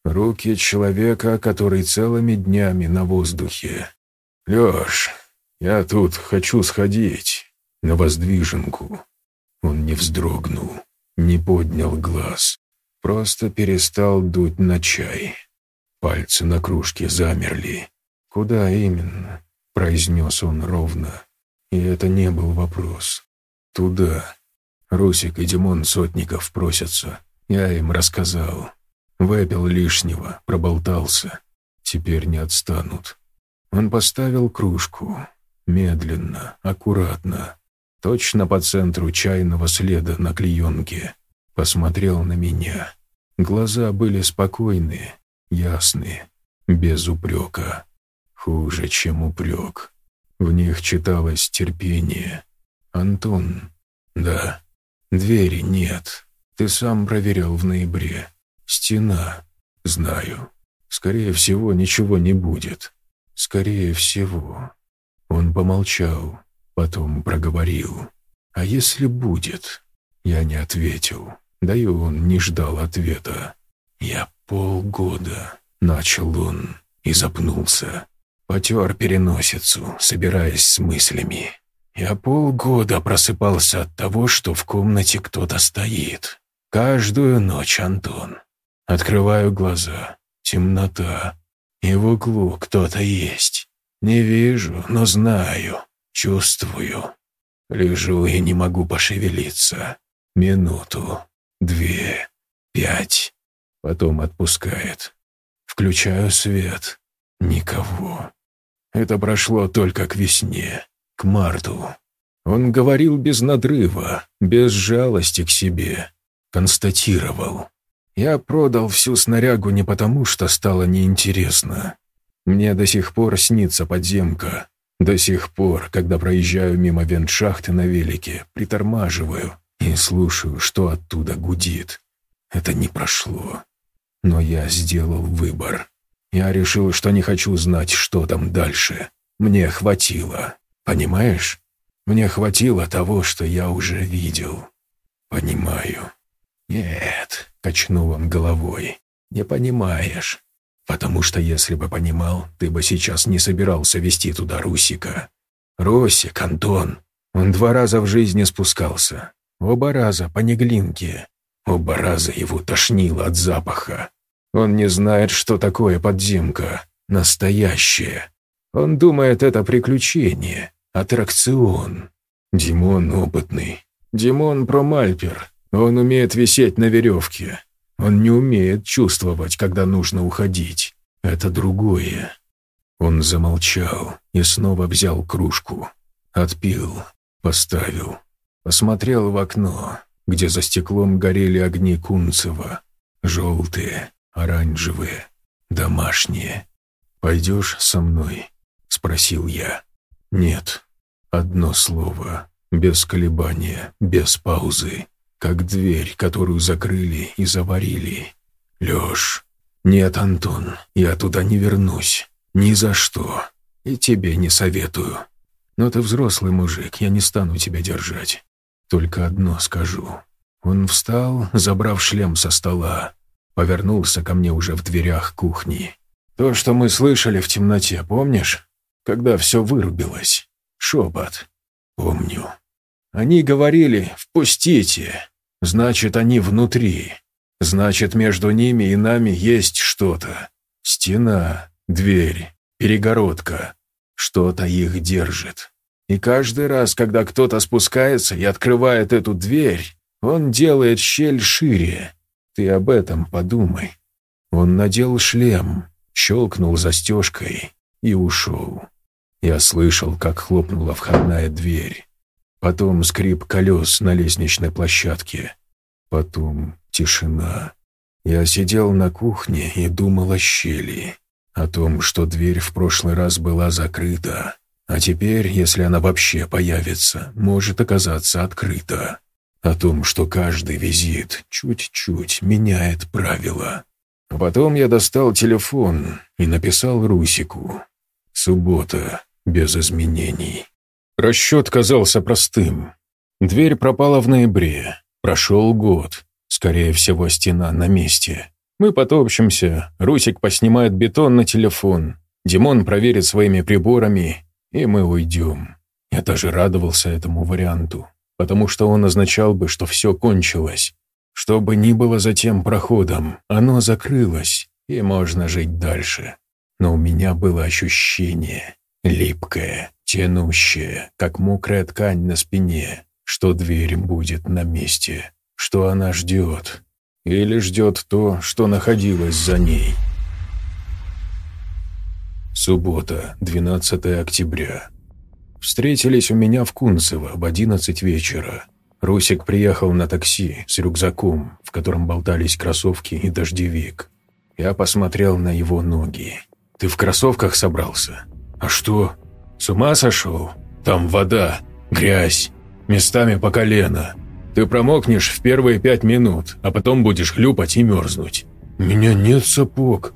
Руки человека, который целыми днями на воздухе. «Лёш, я тут хочу сходить на воздвиженку». Он не вздрогнул, не поднял глаз, просто перестал дуть на чай. Пальцы на кружке замерли. «Куда именно?» – произнес он ровно. И это не был вопрос. «Туда. Русик и Димон Сотников просятся. Я им рассказал. Выпил лишнего, проболтался. Теперь не отстанут». Он поставил кружку. Медленно, аккуратно. Точно по центру чайного следа на клеенке. Посмотрел на меня. Глаза были спокойные, ясные, без упрека. Хуже, чем упрек. В них читалось терпение. «Антон?» «Да. Двери нет. Ты сам проверял в ноябре. Стена. Знаю. Скорее всего, ничего не будет. Скорее всего». Он помолчал, потом проговорил. «А если будет?» Я не ответил. Да и он не ждал ответа. «Я «Полгода», — начал он и запнулся. Потер переносицу, собираясь с мыслями. Я полгода просыпался от того, что в комнате кто-то стоит. Каждую ночь, Антон. Открываю глаза. Темнота. И в углу кто-то есть. Не вижу, но знаю. Чувствую. Лежу и не могу пошевелиться. Минуту. Две. Пять. Потом отпускает. Включаю свет. Никого. Это прошло только к весне, к марту. Он говорил без надрыва, без жалости к себе. Констатировал. Я продал всю снарягу не потому, что стало неинтересно. Мне до сих пор снится подземка. До сих пор, когда проезжаю мимо вентшахты на велике, притормаживаю и слушаю, что оттуда гудит. Это не прошло. Но я сделал выбор. Я решил, что не хочу знать, что там дальше. Мне хватило. Понимаешь? Мне хватило того, что я уже видел. Понимаю. Нет, качнул он головой. Не понимаешь. Потому что если бы понимал, ты бы сейчас не собирался вести туда Русика. Русик, Антон. Он два раза в жизни спускался. Оба раза по Неглинке. Оба раза его тошнило от запаха. Он не знает, что такое подземка. Настоящее. Он думает, это приключение. Аттракцион. Димон опытный. Димон промальпер. Он умеет висеть на веревке. Он не умеет чувствовать, когда нужно уходить. Это другое. Он замолчал и снова взял кружку. Отпил, поставил. Посмотрел в окно, где за стеклом горели огни Кунцева. Желтые, оранжевые, домашние. «Пойдешь со мной?» — спросил я. «Нет». Одно слово, без колебания, без паузы, как дверь, которую закрыли и заварили. «Лёш, нет, Антон, я туда не вернусь. Ни за что. И тебе не советую. Но ты взрослый мужик, я не стану тебя держать. Только одно скажу. Он встал, забрав шлем со стола, повернулся ко мне уже в дверях кухни. То, что мы слышали в темноте, помнишь? Когда все вырубилось. Шепот. Помню. Они говорили «впустите». Значит, они внутри. Значит, между ними и нами есть что-то. Стена, дверь, перегородка. Что-то их держит. И каждый раз, когда кто-то спускается и открывает эту дверь, он делает щель шире. Ты об этом подумай. Он надел шлем, щелкнул застежкой и ушел. Я слышал, как хлопнула входная дверь. Потом скрип колес на лестничной площадке. Потом тишина. Я сидел на кухне и думал о щели, о том, что дверь в прошлый раз была закрыта, а теперь, если она вообще появится, может оказаться открыта. О том, что каждый визит чуть-чуть меняет правила. Потом я достал телефон и написал Русику. Суббота, без изменений. Расчет казался простым. Дверь пропала в ноябре. Прошел год. Скорее всего, стена на месте. Мы потопчемся, Русик поснимает бетон на телефон, Димон проверит своими приборами, и мы уйдем. Я даже радовался этому варианту, потому что он означал бы, что все кончилось. Что бы ни было за тем проходом, оно закрылось, и можно жить дальше. Но у меня было ощущение, липкое, тянущее, как мокрая ткань на спине, что дверь будет на месте что она ждет. Или ждет то, что находилось за ней. Суббота, 12 октября. Встретились у меня в Кунцево в 11 вечера. Русик приехал на такси с рюкзаком, в котором болтались кроссовки и дождевик. Я посмотрел на его ноги. «Ты в кроссовках собрался?» «А что? С ума сошел? Там вода, грязь, местами по колено. Ты промокнешь в первые пять минут, а потом будешь хлюпать и мерзнуть. Меня нет сапог.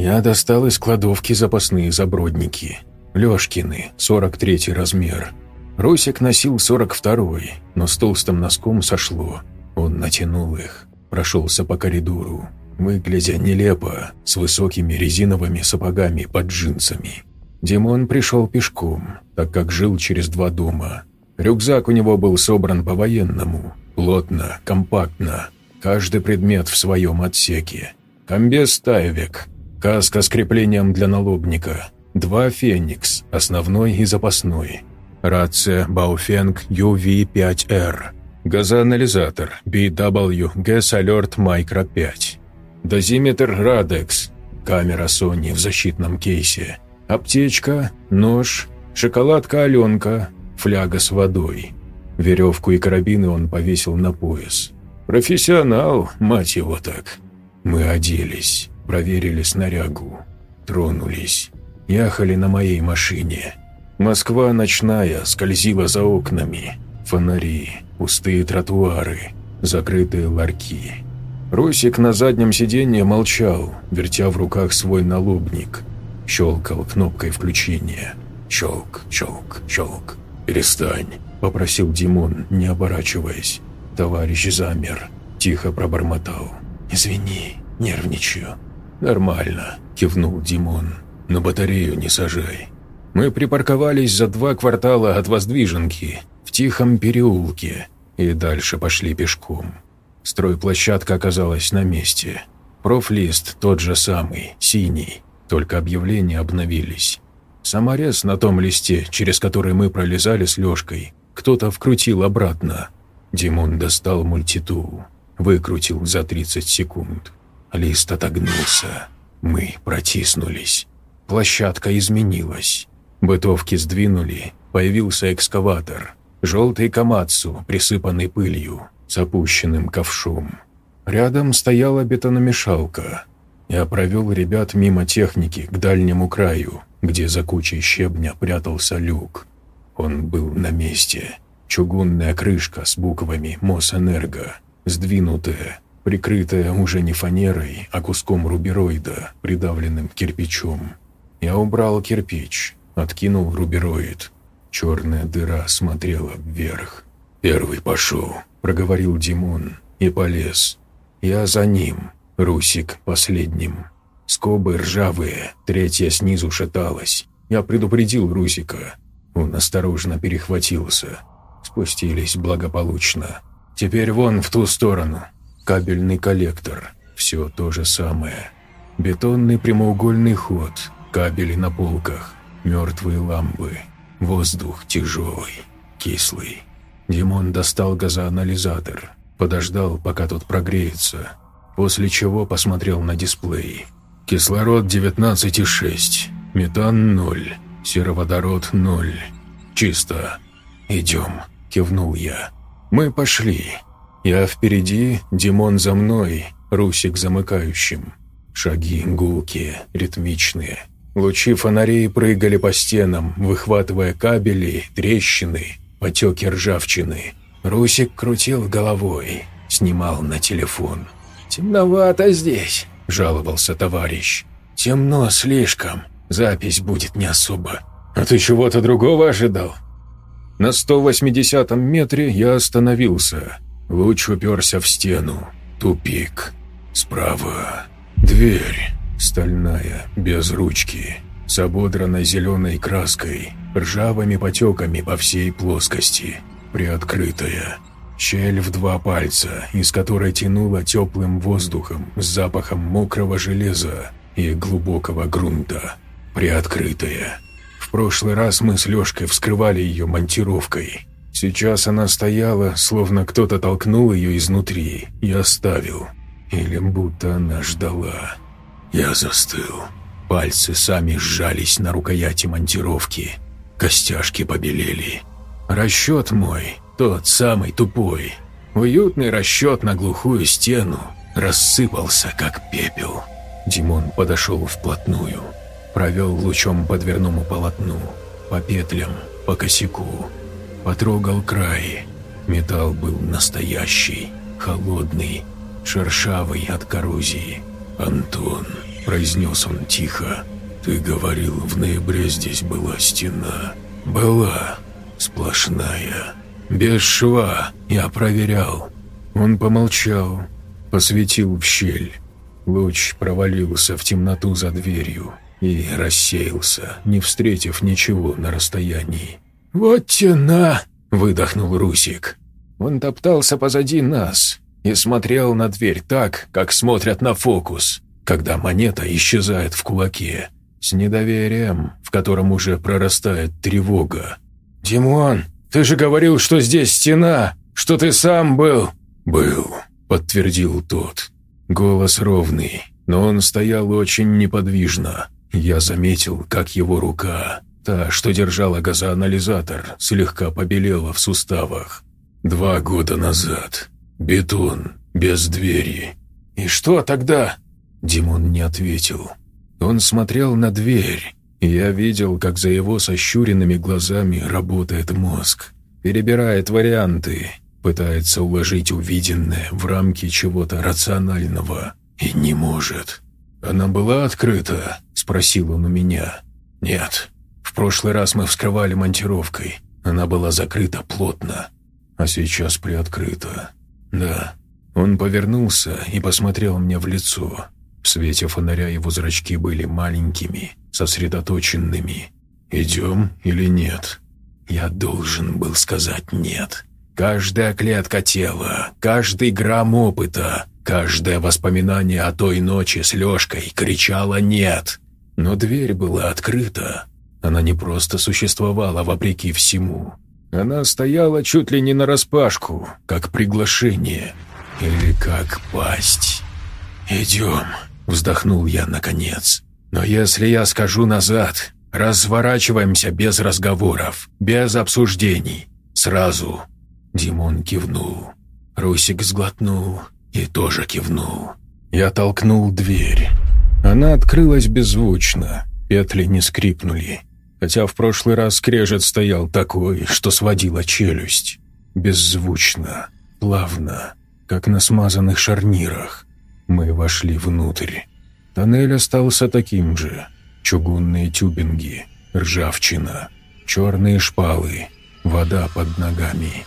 Я достал из кладовки запасные забродники. Лёшкины, 43 размер. Русик носил 42-й, но с толстым носком сошло. Он натянул их, прошелся по коридору, выглядя нелепо, с высокими резиновыми сапогами под джинсами. Димон пришел пешком, так как жил через два дома. Рюкзак у него был собран по-военному, Плотно, компактно, каждый предмет в своем отсеке. Комбез Тайвек, каска с креплением для налобника, два Феникс, основной и запасной, рация Baofeng UV-5R, газоанализатор BW Gas Alert Micro 5, дозиметр Radex, камера Sony в защитном кейсе, аптечка, нож, шоколадка Аленка, фляга с водой – Веревку и карабины он повесил на пояс. «Профессионал, мать его так!» Мы оделись, проверили снарягу, тронулись. Ехали на моей машине. Москва ночная скользила за окнами. Фонари, пустые тротуары, закрытые ларьки. Русик на заднем сиденье молчал, вертя в руках свой налобник. Щелкал кнопкой включения. Щелк, щелк, щелк. «Перестань!» – попросил Димон, не оборачиваясь. Товарищ замер, тихо пробормотал. «Извини, нервничаю». «Нормально», – кивнул Димон. «На батарею не сажай». Мы припарковались за два квартала от Воздвиженки, в тихом переулке, и дальше пошли пешком. Стройплощадка оказалась на месте. Профлист тот же самый, синий, только объявления обновились. Саморез на том листе, через который мы пролезали с Лёшкой, кто-то вкрутил обратно. Димон достал мультитул, выкрутил за 30 секунд. Лист отогнулся. Мы протиснулись. Площадка изменилась. Бытовки сдвинули, появился экскаватор. Желтый камацу, присыпанный пылью, с опущенным ковшом. Рядом стояла бетономешалка. Я провел ребят мимо техники к дальнему краю, где за кучей щебня прятался люк. Он был на месте. Чугунная крышка с буквами «Мосэнерго», сдвинутая, прикрытая уже не фанерой, а куском рубероида, придавленным кирпичом. Я убрал кирпич, откинул рубероид. Черная дыра смотрела вверх. «Первый пошел», — проговорил Димон и полез. Я за ним, Русик последним. Скобы ржавые, третья снизу шаталась. Я предупредил Русика. Он осторожно перехватился. Спустились благополучно. Теперь вон в ту сторону. Кабельный коллектор. Все то же самое. Бетонный прямоугольный ход. Кабели на полках. Мертвые лампы. Воздух тяжелый, кислый. Димон достал газоанализатор. Подождал, пока тот прогреется. После чего посмотрел на дисплей. Кислород 19,6. Метан 0. Сероводород 0. Чисто. «Идем», – кивнул я. «Мы пошли. Я впереди, Димон за мной, Русик замыкающим. Шаги гулкие, ритмичные. Лучи фонарей прыгали по стенам, выхватывая кабели, трещины, потеки ржавчины. Русик крутил головой, снимал на телефон. «Темновато здесь», – жаловался товарищ. «Темно слишком. Запись будет не особо». «А ты чего-то другого ожидал?» На 180-м метре я остановился. Луч уперся в стену. Тупик. Справа. Дверь. Стальная, без ручки. С ободранной зеленой краской. Ржавыми потеками по всей плоскости. Приоткрытая. Щель в два пальца, из которой тянуло теплым воздухом с запахом мокрого железа и глубокого грунта. Приоткрытая. В прошлый раз мы с Лёшкой вскрывали ее монтировкой. Сейчас она стояла, словно кто-то толкнул ее изнутри и оставил. Или будто она ждала. Я застыл. Пальцы сами сжались на рукояти монтировки. Костяшки побелели. Расчет мой, тот самый тупой. Уютный расчет на глухую стену рассыпался, как пепел. Димон подошел вплотную. Провел лучом по дверному полотну, по петлям, по косяку. Потрогал край. Металл был настоящий, холодный, шершавый от коррозии. «Антон», – произнес он тихо, – «ты говорил, в ноябре здесь была стена». «Была. Сплошная. Без шва. Я проверял». Он помолчал, посветил в щель. Луч провалился в темноту за дверью и рассеялся, не встретив ничего на расстоянии. «Вот тена!» – выдохнул Русик. Он топтался позади нас и смотрел на дверь так, как смотрят на фокус, когда монета исчезает в кулаке, с недоверием, в котором уже прорастает тревога. «Димон, ты же говорил, что здесь стена, что ты сам был!» «Был», – подтвердил тот. Голос ровный, но он стоял очень неподвижно, я заметил, как его рука, та, что держала газоанализатор, слегка побелела в суставах. Два года назад. Бетон, без двери. «И что тогда?» Димон не ответил. Он смотрел на дверь, я видел, как за его сощуренными глазами работает мозг. Перебирает варианты, пытается уложить увиденное в рамки чего-то рационального. И не может. «Она была открыта?» – спросил он у меня. «Нет. В прошлый раз мы вскрывали монтировкой. Она была закрыта плотно. А сейчас приоткрыта. Да». Он повернулся и посмотрел мне в лицо. В свете фонаря его зрачки были маленькими, сосредоточенными. «Идем или нет?» Я должен был сказать «нет». Каждая клетка тела, каждый грамм опыта, каждое воспоминание о той ночи с Лёшкой кричало «нет». Но дверь была открыта. Она не просто существовала вопреки всему. Она стояла чуть ли не нараспашку, как приглашение. Или как пасть. «Идем», — вздохнул я наконец. «Но если я скажу назад, разворачиваемся без разговоров, без обсуждений. Сразу». Димон кивнул. Русик сглотнул и тоже кивнул. Я толкнул дверь. Она открылась беззвучно, петли не скрипнули. Хотя в прошлый раз скрежет стоял такой, что сводила челюсть. Беззвучно, плавно, как на смазанных шарнирах. Мы вошли внутрь. Тоннель остался таким же. Чугунные тюбинги, ржавчина, черные шпалы, вода под ногами.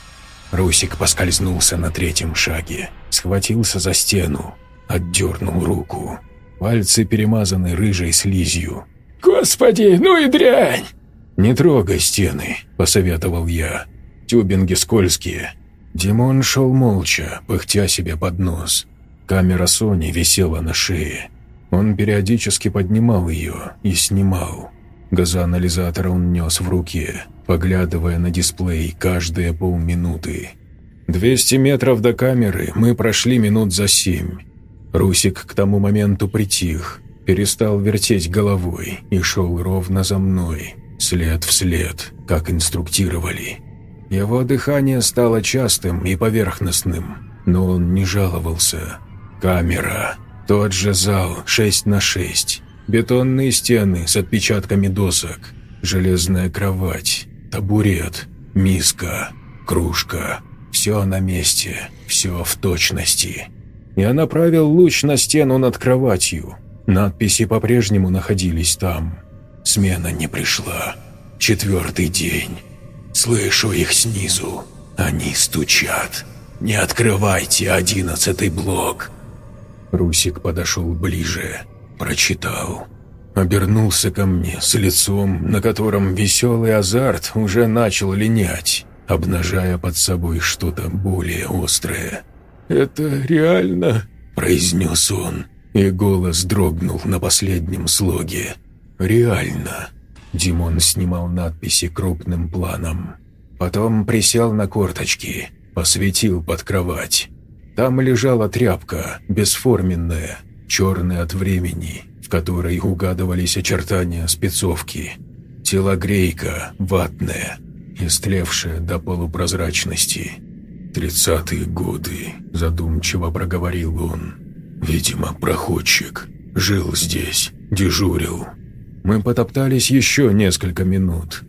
Русик поскользнулся на третьем шаге, схватился за стену, отдернул руку. Пальцы перемазаны рыжей слизью. «Господи, ну и дрянь!» «Не трогай стены», – посоветовал я. «Тюбинги скользкие». Димон шел молча, пыхтя себе под нос. Камера Сони висела на шее. Он периодически поднимал ее и снимал. Газоанализатор он нес в руке, поглядывая на дисплей каждые полминуты. 200 метров до камеры мы прошли минут за семь. Русик к тому моменту притих, перестал вертеть головой и шел ровно за мной, след в след, как инструктировали. Его дыхание стало частым и поверхностным, но он не жаловался. Камера, тот же зал 6 на 6, бетонные стены с отпечатками досок, железная кровать, табурет, миска, кружка. Все на месте, все в точности. Я направил луч на стену над кроватью. Надписи по-прежнему находились там. Смена не пришла. Четвертый день. Слышу их снизу. Они стучат. Не открывайте одиннадцатый блок. Русик подошел ближе, прочитал обернулся ко мне с лицом, на котором веселый азарт уже начал линять, обнажая под собой что-то более острое. «Это реально?» – произнес он, и голос дрогнул на последнем слоге. «Реально». Димон снимал надписи крупным планом. Потом присел на корточки, посветил под кровать. Там лежала тряпка, бесформенная, черная от времени, в которой угадывались очертания спецовки. Телогрейка ватная, истлевшая до полупрозрачности. «Тридцатые годы», – задумчиво проговорил он. «Видимо, проходчик. Жил здесь, дежурил». Мы потоптались еще несколько минут.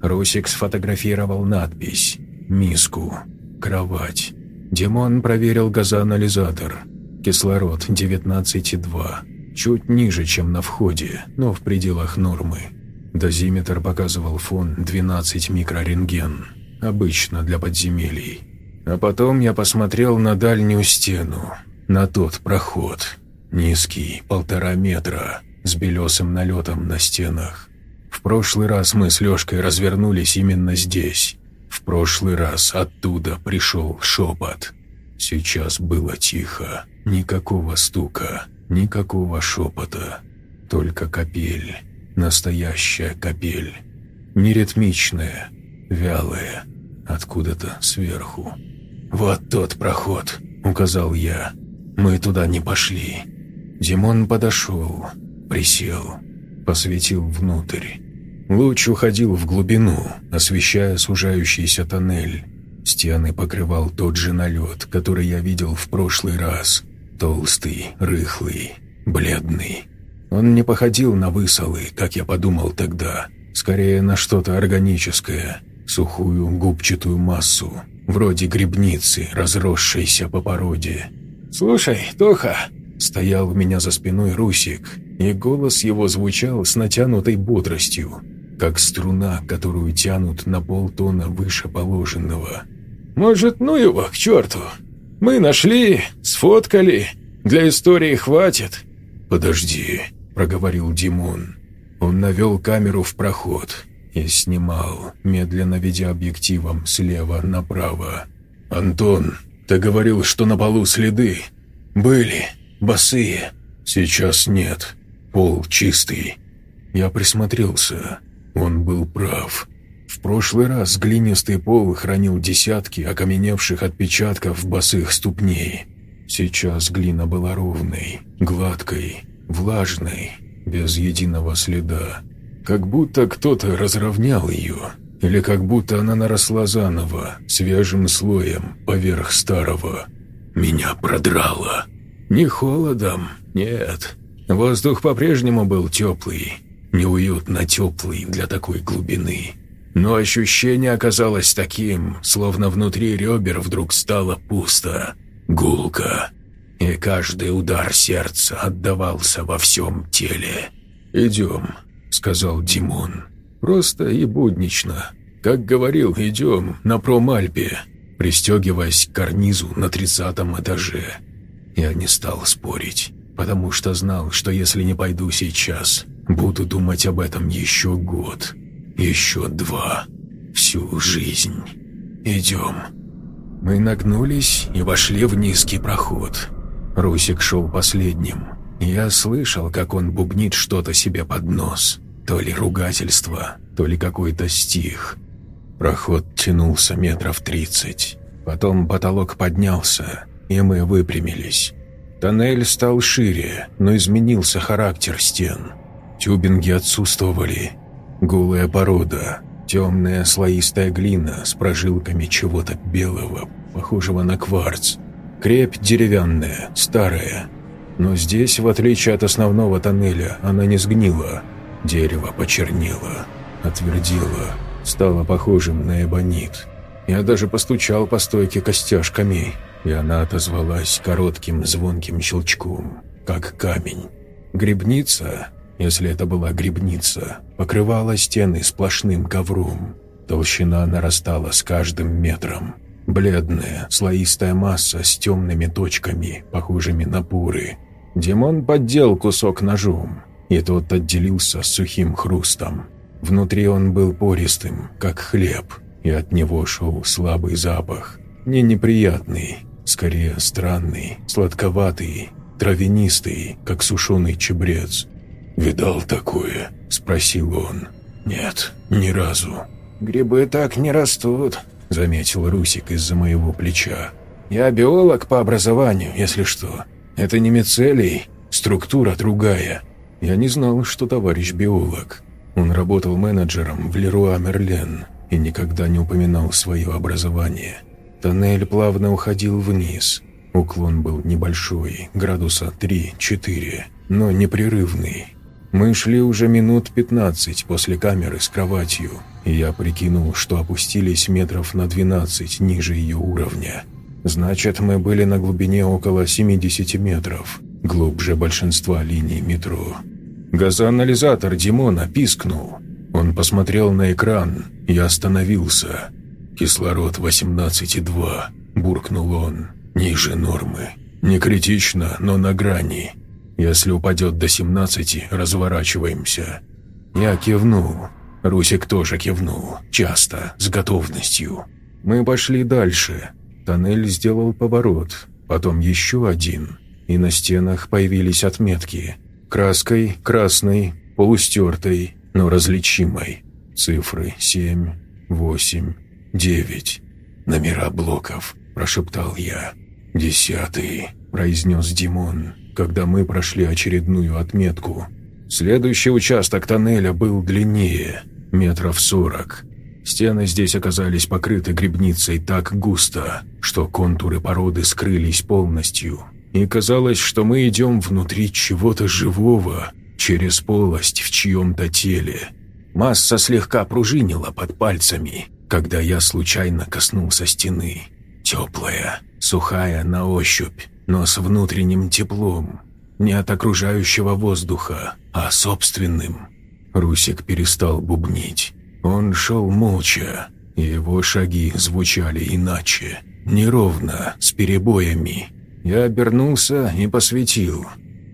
Русик сфотографировал надпись «Миску», «Кровать». Димон проверил газоанализатор. Кислород 19,2 чуть ниже, чем на входе, но в пределах нормы. Дозиметр показывал фон 12 микрорентген, обычно для подземелий. А потом я посмотрел на дальнюю стену, на тот проход, низкий, полтора метра, с белесым налетом на стенах. В прошлый раз мы с Лешкой развернулись именно здесь. В прошлый раз оттуда пришел шепот. Сейчас было тихо, никакого стука. Никакого шепота, только капель, настоящая капель. Неритмичная, вялая, откуда-то сверху. «Вот тот проход», — указал я. «Мы туда не пошли». Димон подошел, присел, посветил внутрь. Луч уходил в глубину, освещая сужающийся тоннель. Стены покрывал тот же налет, который я видел в прошлый раз. Толстый, рыхлый, бледный. Он не походил на высолы, как я подумал тогда. Скорее на что-то органическое, сухую губчатую массу, вроде грибницы, разросшейся по породе. «Слушай, Тоха!» Стоял у меня за спиной Русик, и голос его звучал с натянутой бодростью, как струна, которую тянут на полтона выше положенного. «Может, ну его, к черту! Мы нашли, сфоткали. Для истории хватит». «Подожди», — проговорил Димон. Он навел камеру в проход и снимал, медленно ведя объективом слева направо. «Антон, ты говорил, что на полу следы?» «Были. Босые. Сейчас нет. Пол чистый». Я присмотрелся. Он был прав. В прошлый раз глинистый пол хранил десятки окаменевших отпечатков босых ступней. Сейчас глина была ровной, гладкой, влажной, без единого следа. Как будто кто-то разровнял ее, или как будто она наросла заново, свежим слоем, поверх старого. Меня продрало. Не холодом, нет. Воздух по-прежнему был теплый, неуютно теплый для такой глубины. Но ощущение оказалось таким, словно внутри ребер вдруг стало пусто, гулко, и каждый удар сердца отдавался во всем теле. «Идем», — сказал Димон. «Просто и буднично. Как говорил, идем на промальпе», пристегиваясь к карнизу на тридцатом этаже. Я не стал спорить, потому что знал, что если не пойду сейчас, буду думать об этом еще год, еще два, всю жизнь. Идем. Мы нагнулись и вошли в низкий проход. Русик шел последним. Я слышал, как он бубнит что-то себе под нос. То ли ругательство, то ли какой-то стих. Проход тянулся метров тридцать. Потом потолок поднялся, и мы выпрямились. Тоннель стал шире, но изменился характер стен. Тюбинги отсутствовали. Голая порода, темная слоистая глина с прожилками чего-то белого, похожего на кварц. Крепь деревянная, старая. Но здесь, в отличие от основного тоннеля, она не сгнила. Дерево почернело, отвердило, стало похожим на эбонит. Я даже постучал по стойке костяшками, и она отозвалась коротким звонким щелчком, как камень. Грибница, если это была грибница, покрывала стены сплошным ковром. Толщина нарастала с каждым метром. Бледная, слоистая масса с темными точками, похожими на пуры. Димон поддел кусок ножом, и тот отделился сухим хрустом. Внутри он был пористым, как хлеб, и от него шел слабый запах. Не неприятный, скорее странный, сладковатый, травянистый, как сушеный чебрец. «Видал такое?» – спросил он. «Нет, ни разу». «Грибы так не растут», – заметил Русик из-за моего плеча. «Я биолог по образованию, если что. Это не мицелий, структура другая». Я не знал, что товарищ биолог. Он работал менеджером в Леруа Мерлен и никогда не упоминал свое образование. Тоннель плавно уходил вниз. Уклон был небольшой, градуса 3-4, но непрерывный. Мы шли уже минут 15 после камеры с кроватью, я прикинул, что опустились метров на 12 ниже ее уровня. Значит, мы были на глубине около 70 метров, глубже большинства линий метро. Газоанализатор Димона пискнул. Он посмотрел на экран и остановился. «Кислород 18,2», – буркнул он, – «ниже нормы. Не критично, но на грани. Если упадет до 17, разворачиваемся». Я кивнул. Русик тоже кивнул, часто, с готовностью. Мы пошли дальше. Тоннель сделал поворот, потом еще один, и на стенах появились отметки. Краской, красной, полустертой, но различимой. Цифры 7, 8, «Девять. Номера блоков», – прошептал я. «Десятый», – произнес Димон, когда мы прошли очередную отметку. Следующий участок тоннеля был длиннее, метров сорок. Стены здесь оказались покрыты грибницей так густо, что контуры породы скрылись полностью. И казалось, что мы идем внутри чего-то живого, через полость в чьем-то теле. Масса слегка пружинила под пальцами, когда я случайно коснулся стены. Теплая, сухая на ощупь, но с внутренним теплом. Не от окружающего воздуха, а собственным. Русик перестал бубнить. Он шел молча, и его шаги звучали иначе. Неровно, с перебоями. Я обернулся и посветил.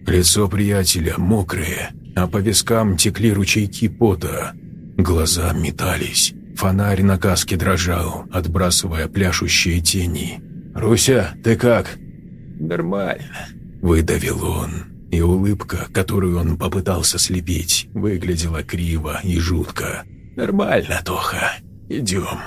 Лицо приятеля мокрое, а по вискам текли ручейки пота. Глаза метались. Фонарь на каске дрожал, отбрасывая пляшущие тени. «Руся, ты как?» «Нормально», – выдавил он. И улыбка, которую он попытался слепить, выглядела криво и жутко. «Нормально, Тоха. Идем».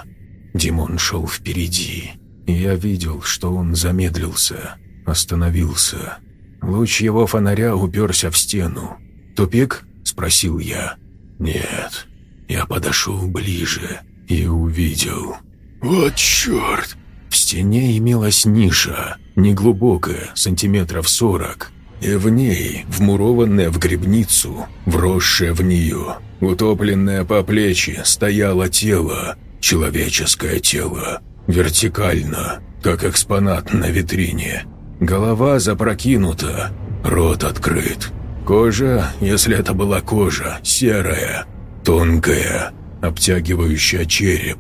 Димон шел впереди. Я видел, что он замедлился, остановился. Луч его фонаря уперся в стену. «Тупик?» – спросил я. «Нет». Я подошел ближе и увидел. «Вот черт!» В стене имелась ниша, неглубокая, сантиметров сорок, и в ней, вмурованная в грибницу, вросшее в нее, утопленное по плечи, стояло тело, человеческое тело, вертикально, как экспонат на витрине. Голова запрокинута, рот открыт. Кожа, если это была кожа, серая, тонкая, обтягивающая череп.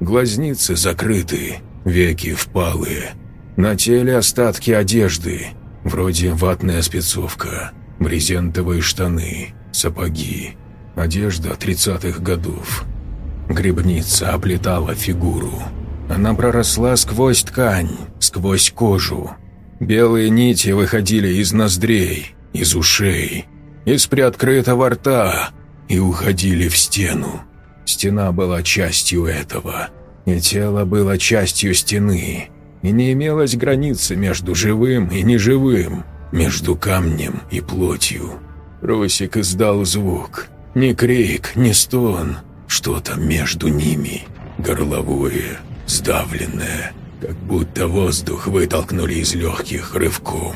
Глазницы закрыты, веки впалые. На теле остатки одежды, вроде ватная спецовка, брезентовые штаны, сапоги. Одежда тридцатых годов. Грибница оплетала фигуру. Она проросла сквозь ткань, сквозь кожу. Белые нити выходили из ноздрей, из ушей, из приоткрытого рта и уходили в стену. Стена была частью этого, и тело было частью стены, и не имелось границы между живым и неживым, между камнем и плотью. Русик издал звук. Ни крик, ни стон, что-то между ними, горловое, сдавленное, как будто воздух вытолкнули из легких рывком.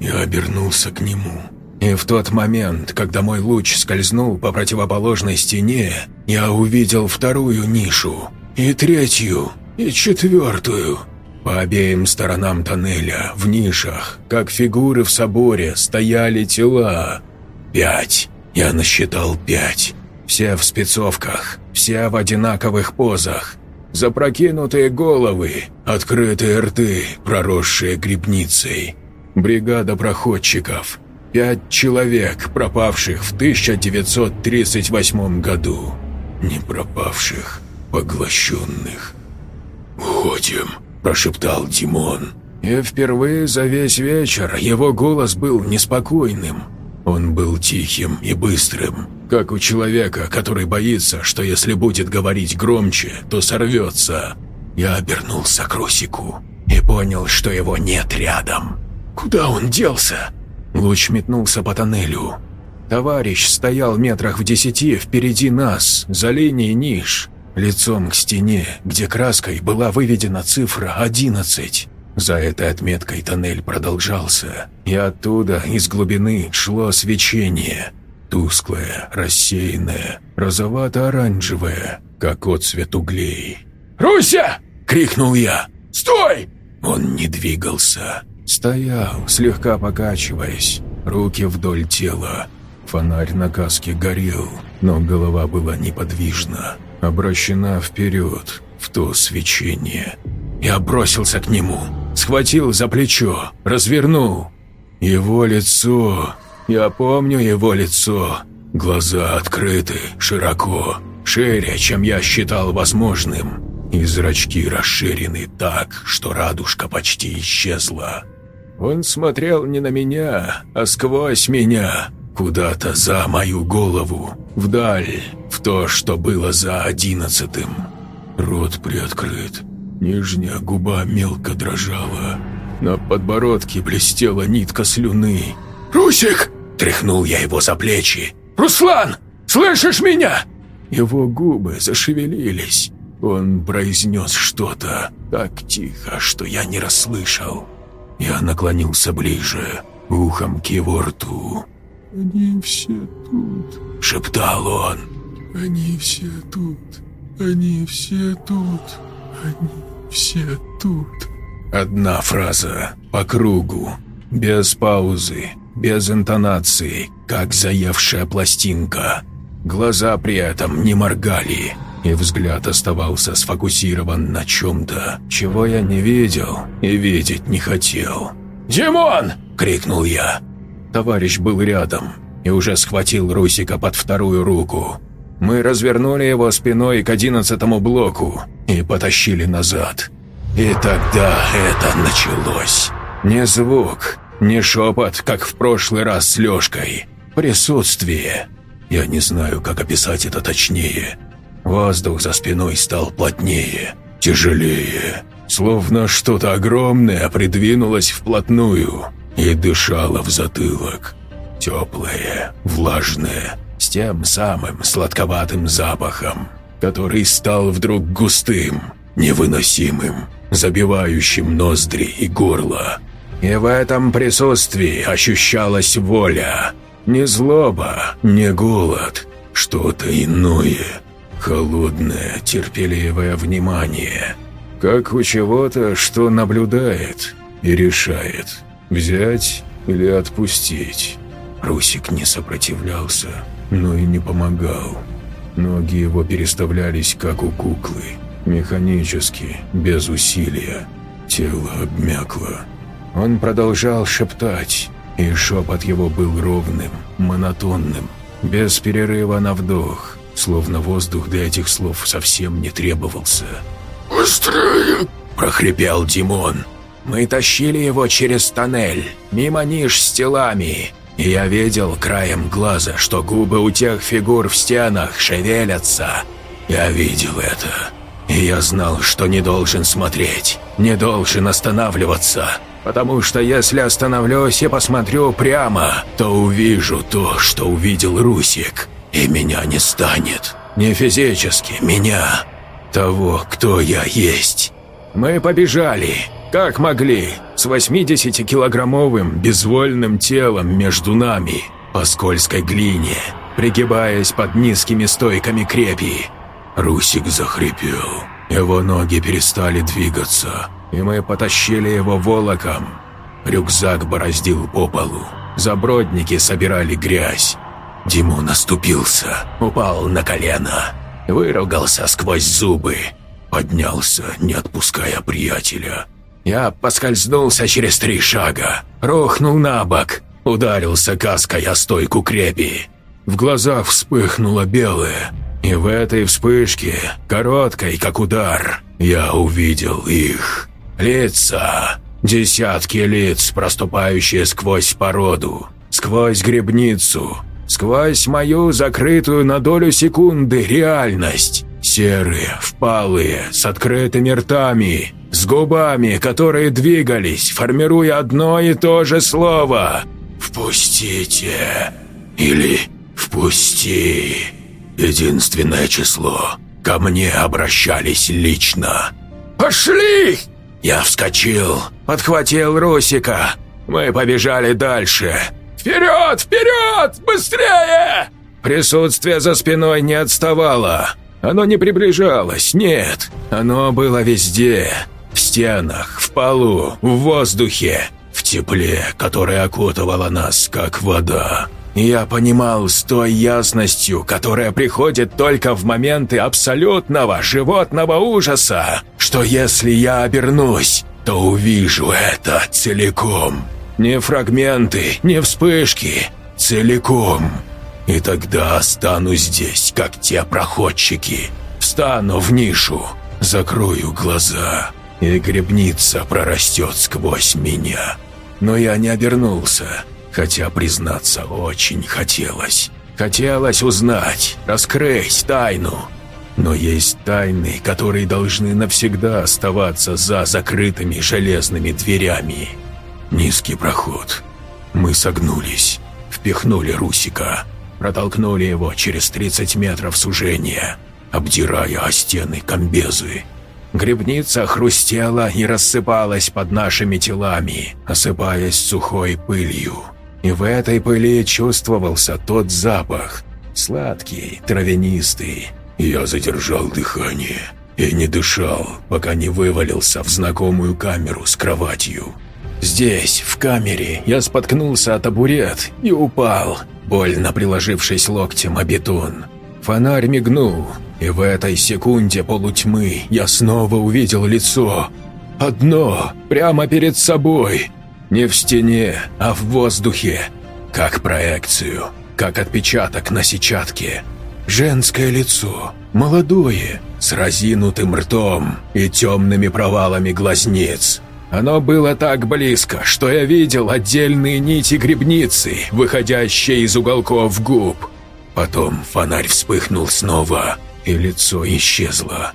Я обернулся к нему. И в тот момент, когда мой луч скользнул по противоположной стене, я увидел вторую нишу, и третью, и четвертую. По обеим сторонам тоннеля, в нишах, как фигуры в соборе, стояли тела. Пять. Я насчитал пять. Все в спецовках, все в одинаковых позах. Запрокинутые головы, открытые рты, проросшие грибницей. Бригада проходчиков. Пять человек, пропавших в 1938 году. Не пропавших, поглощенных. «Уходим», – прошептал Димон. И впервые за весь вечер его голос был неспокойным. Он был тихим и быстрым, как у человека, который боится, что если будет говорить громче, то сорвется. Я обернулся к Русику и понял, что его нет рядом. Куда он делся? Луч метнулся по тоннелю. Товарищ стоял метрах в десяти впереди нас, за линией ниш, лицом к стене, где краской была выведена цифра 11. За этой отметкой тоннель продолжался, и оттуда, из глубины, шло свечение. Тусклое, рассеянное, розовато-оранжевое, как отцвет углей. «Руся!» — крикнул я. «Стой!» Он не двигался. Стоял, слегка покачиваясь, руки вдоль тела. Фонарь на каске горел, но голова была неподвижна, обращена вперед, в то свечение. Я бросился к нему, схватил за плечо, развернул. Его лицо... Я помню его лицо. Глаза открыты, широко, шире, чем я считал возможным. И зрачки расширены так, что радужка почти исчезла. Он смотрел не на меня, а сквозь меня, куда-то за мою голову, вдаль, в то, что было за одиннадцатым. Рот приоткрыт, Нижняя губа мелко дрожала. На подбородке блестела нитка слюны. «Русик!» – тряхнул я его за плечи. «Руслан! Слышишь меня?» Его губы зашевелились. Он произнес что-то так тихо, что я не расслышал. Я наклонился ближе, ухом к его рту. «Они все тут», — шептал он. «Они все тут, они все тут, они все тут». Одна фраза, по кругу, без паузы, без интонации, как заевшая пластинка. Глаза при этом не моргали, и взгляд оставался сфокусирован на чем-то, чего я не видел и видеть не хотел. «Димон!» – крикнул я. Товарищ был рядом и уже схватил Русика под вторую руку. Мы развернули его спиной к одиннадцатому блоку и потащили назад. И тогда это началось. Не звук, не шепот, как в прошлый раз с Лёшкой. Присутствие. Я не знаю, как описать это точнее. Воздух за спиной стал плотнее, тяжелее, словно что-то огромное придвинулось вплотную и дышало в затылок. Теплое, влажное, тем самым сладковатым запахом, который стал вдруг густым, невыносимым, забивающим ноздри и горло. И в этом присутствии ощущалась воля. Не злоба, не голод, что-то иное. Холодное, терпеливое внимание. Как у чего-то, что наблюдает и решает, взять или отпустить. Русик не сопротивлялся, но и не помогал. Ноги его переставлялись, как у куклы, механически, без усилия. Тело обмякло. Он продолжал шептать, и шепот его был ровным, монотонным, без перерыва на вдох, словно воздух для этих слов совсем не требовался. «Быстрее!» – прохрипел Димон. Мы тащили его через тоннель, мимо ниш с телами, я видел краем глаза, что губы у тех фигур в стенах шевелятся. Я видел это. И я знал, что не должен смотреть, не должен останавливаться. Потому что если остановлюсь и посмотрю прямо, то увижу то, что увидел Русик. И меня не станет. Не физически, меня. Того, кто я есть. Мы побежали, как могли, с 80-килограммовым безвольным телом между нами, по скользкой глине, пригибаясь под низкими стойками крепи. Русик захрипел. Его ноги перестали двигаться, и мы потащили его волоком. Рюкзак бороздил по полу. Забродники собирали грязь. Димон наступился, упал на колено, выругался сквозь зубы, поднялся, не отпуская приятеля. Я поскользнулся через три шага, рухнул на бок, ударился каской о стойку крепи. В глазах вспыхнуло белое, и в этой вспышке, короткой как удар, я увидел их. Лица. Десятки лиц, проступающие сквозь породу, сквозь гребницу, сквозь мою закрытую на долю секунды реальность. Серые, впалые, с открытыми ртами, с губами, которые двигались, формируя одно и то же слово. «Впустите» или «Впусти». Единственное число. Ко мне обращались лично. «Пошли!» Я вскочил, подхватил Русика. Мы побежали дальше. «Вперед! Вперед! Быстрее!» Присутствие за спиной не отставало. Оно не приближалось, нет. Оно было везде. В стенах, в полу, в воздухе, в тепле, которое окутывало нас, как вода. Я понимал с той ясностью, которая приходит только в моменты абсолютного животного ужаса, что если я обернусь, то увижу это целиком. Не фрагменты, не вспышки, целиком. И тогда останусь здесь, как те проходчики. Встану в нишу, закрою глаза, и гребница прорастет сквозь меня. Но я не обернулся, хотя, признаться, очень хотелось. Хотелось узнать, раскрыть тайну. Но есть тайны, которые должны навсегда оставаться за закрытыми железными дверями. Низкий проход. Мы согнулись, впихнули Русика, протолкнули его через 30 метров сужения, обдирая о стены комбезы. Гребница хрустела и рассыпалась под нашими телами, осыпаясь сухой пылью. И в этой пыли чувствовался тот запах, сладкий, травянистый. Я задержал дыхание и не дышал, пока не вывалился в знакомую камеру с кроватью. Здесь, в камере, я споткнулся о табурет и упал, больно приложившись локтем о бетон. Фонарь мигнул, и в этой секунде полутьмы я снова увидел лицо. Одно, прямо перед собой. Не в стене, а в воздухе. Как проекцию, как отпечаток на сетчатке. Женское лицо, молодое, с разинутым ртом и темными провалами глазниц. Оно было так близко, что я видел отдельные нити грибницы, выходящие из уголков губ. Потом фонарь вспыхнул снова, и лицо исчезло.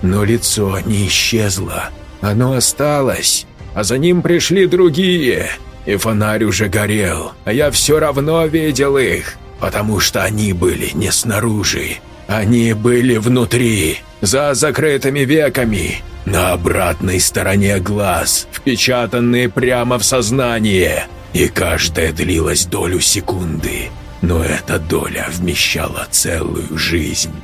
Но лицо не исчезло, оно осталось, а за ним пришли другие, и фонарь уже горел, а я все равно видел их, потому что они были не снаружи, они были внутри, за закрытыми веками, на обратной стороне глаз, впечатанные прямо в сознание, и каждая длилась долю секунды, но эта доля вмещала целую жизнь.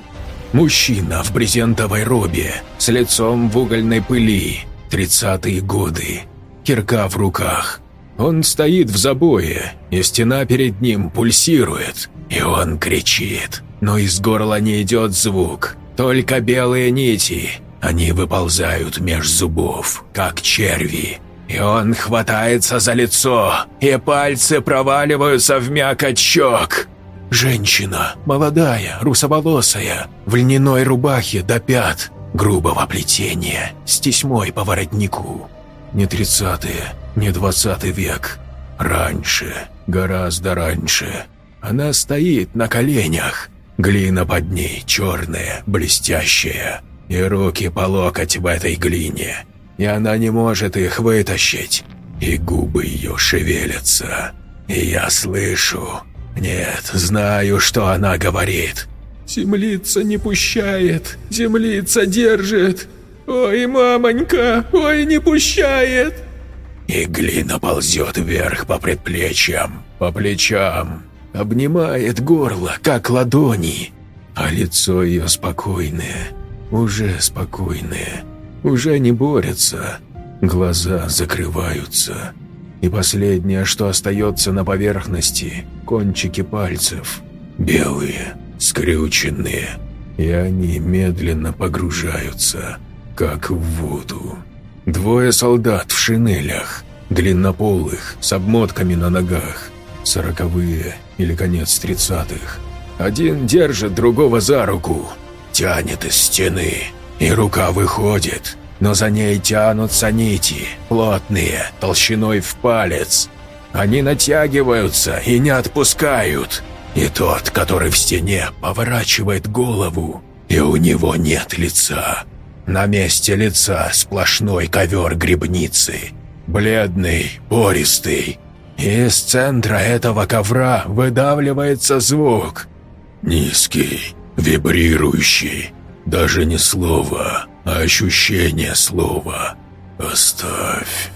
Мужчина в брезентовой робе, с лицом в угольной пыли, тридцатые годы, кирка в руках. Он стоит в забое, и стена перед ним пульсирует, и он кричит, но из горла не идет звук, только белые нити. Они выползают меж зубов, как черви. И он хватается за лицо, и пальцы проваливаются в мякоть щек. Женщина, молодая, русоволосая, в льняной рубахе до пят, грубого плетения, с тесьмой по воротнику. Не тридцатые, не двадцатый век. Раньше, гораздо раньше. Она стоит на коленях, Глина под ней черная, блестящая, и руки по локоть в этой глине, и она не может их вытащить, и губы ее шевелятся. И я слышу, нет, знаю, что она говорит. «Землица не пущает, землица держит, ой, мамонька, ой, не пущает!» И глина ползет вверх по предплечьям, по плечам, обнимает горло, как ладони, а лицо ее спокойное, уже спокойное, уже не борется, глаза закрываются. И последнее, что остается на поверхности – кончики пальцев, белые, скрюченные, и они медленно погружаются, как в воду. Двое солдат в шинелях, длиннополых, с обмотками на ногах, сороковые или конец тридцатых. Один держит другого за руку, тянет из стены, и рука выходит, но за ней тянутся нити, плотные, толщиной в палец. Они натягиваются и не отпускают. И тот, который в стене, поворачивает голову, и у него нет лица. На месте лица сплошной ковер грибницы, бледный, пористый, из центра этого ковра выдавливается звук. Низкий, вибрирующий. Даже не слово, а ощущение слова. «Оставь».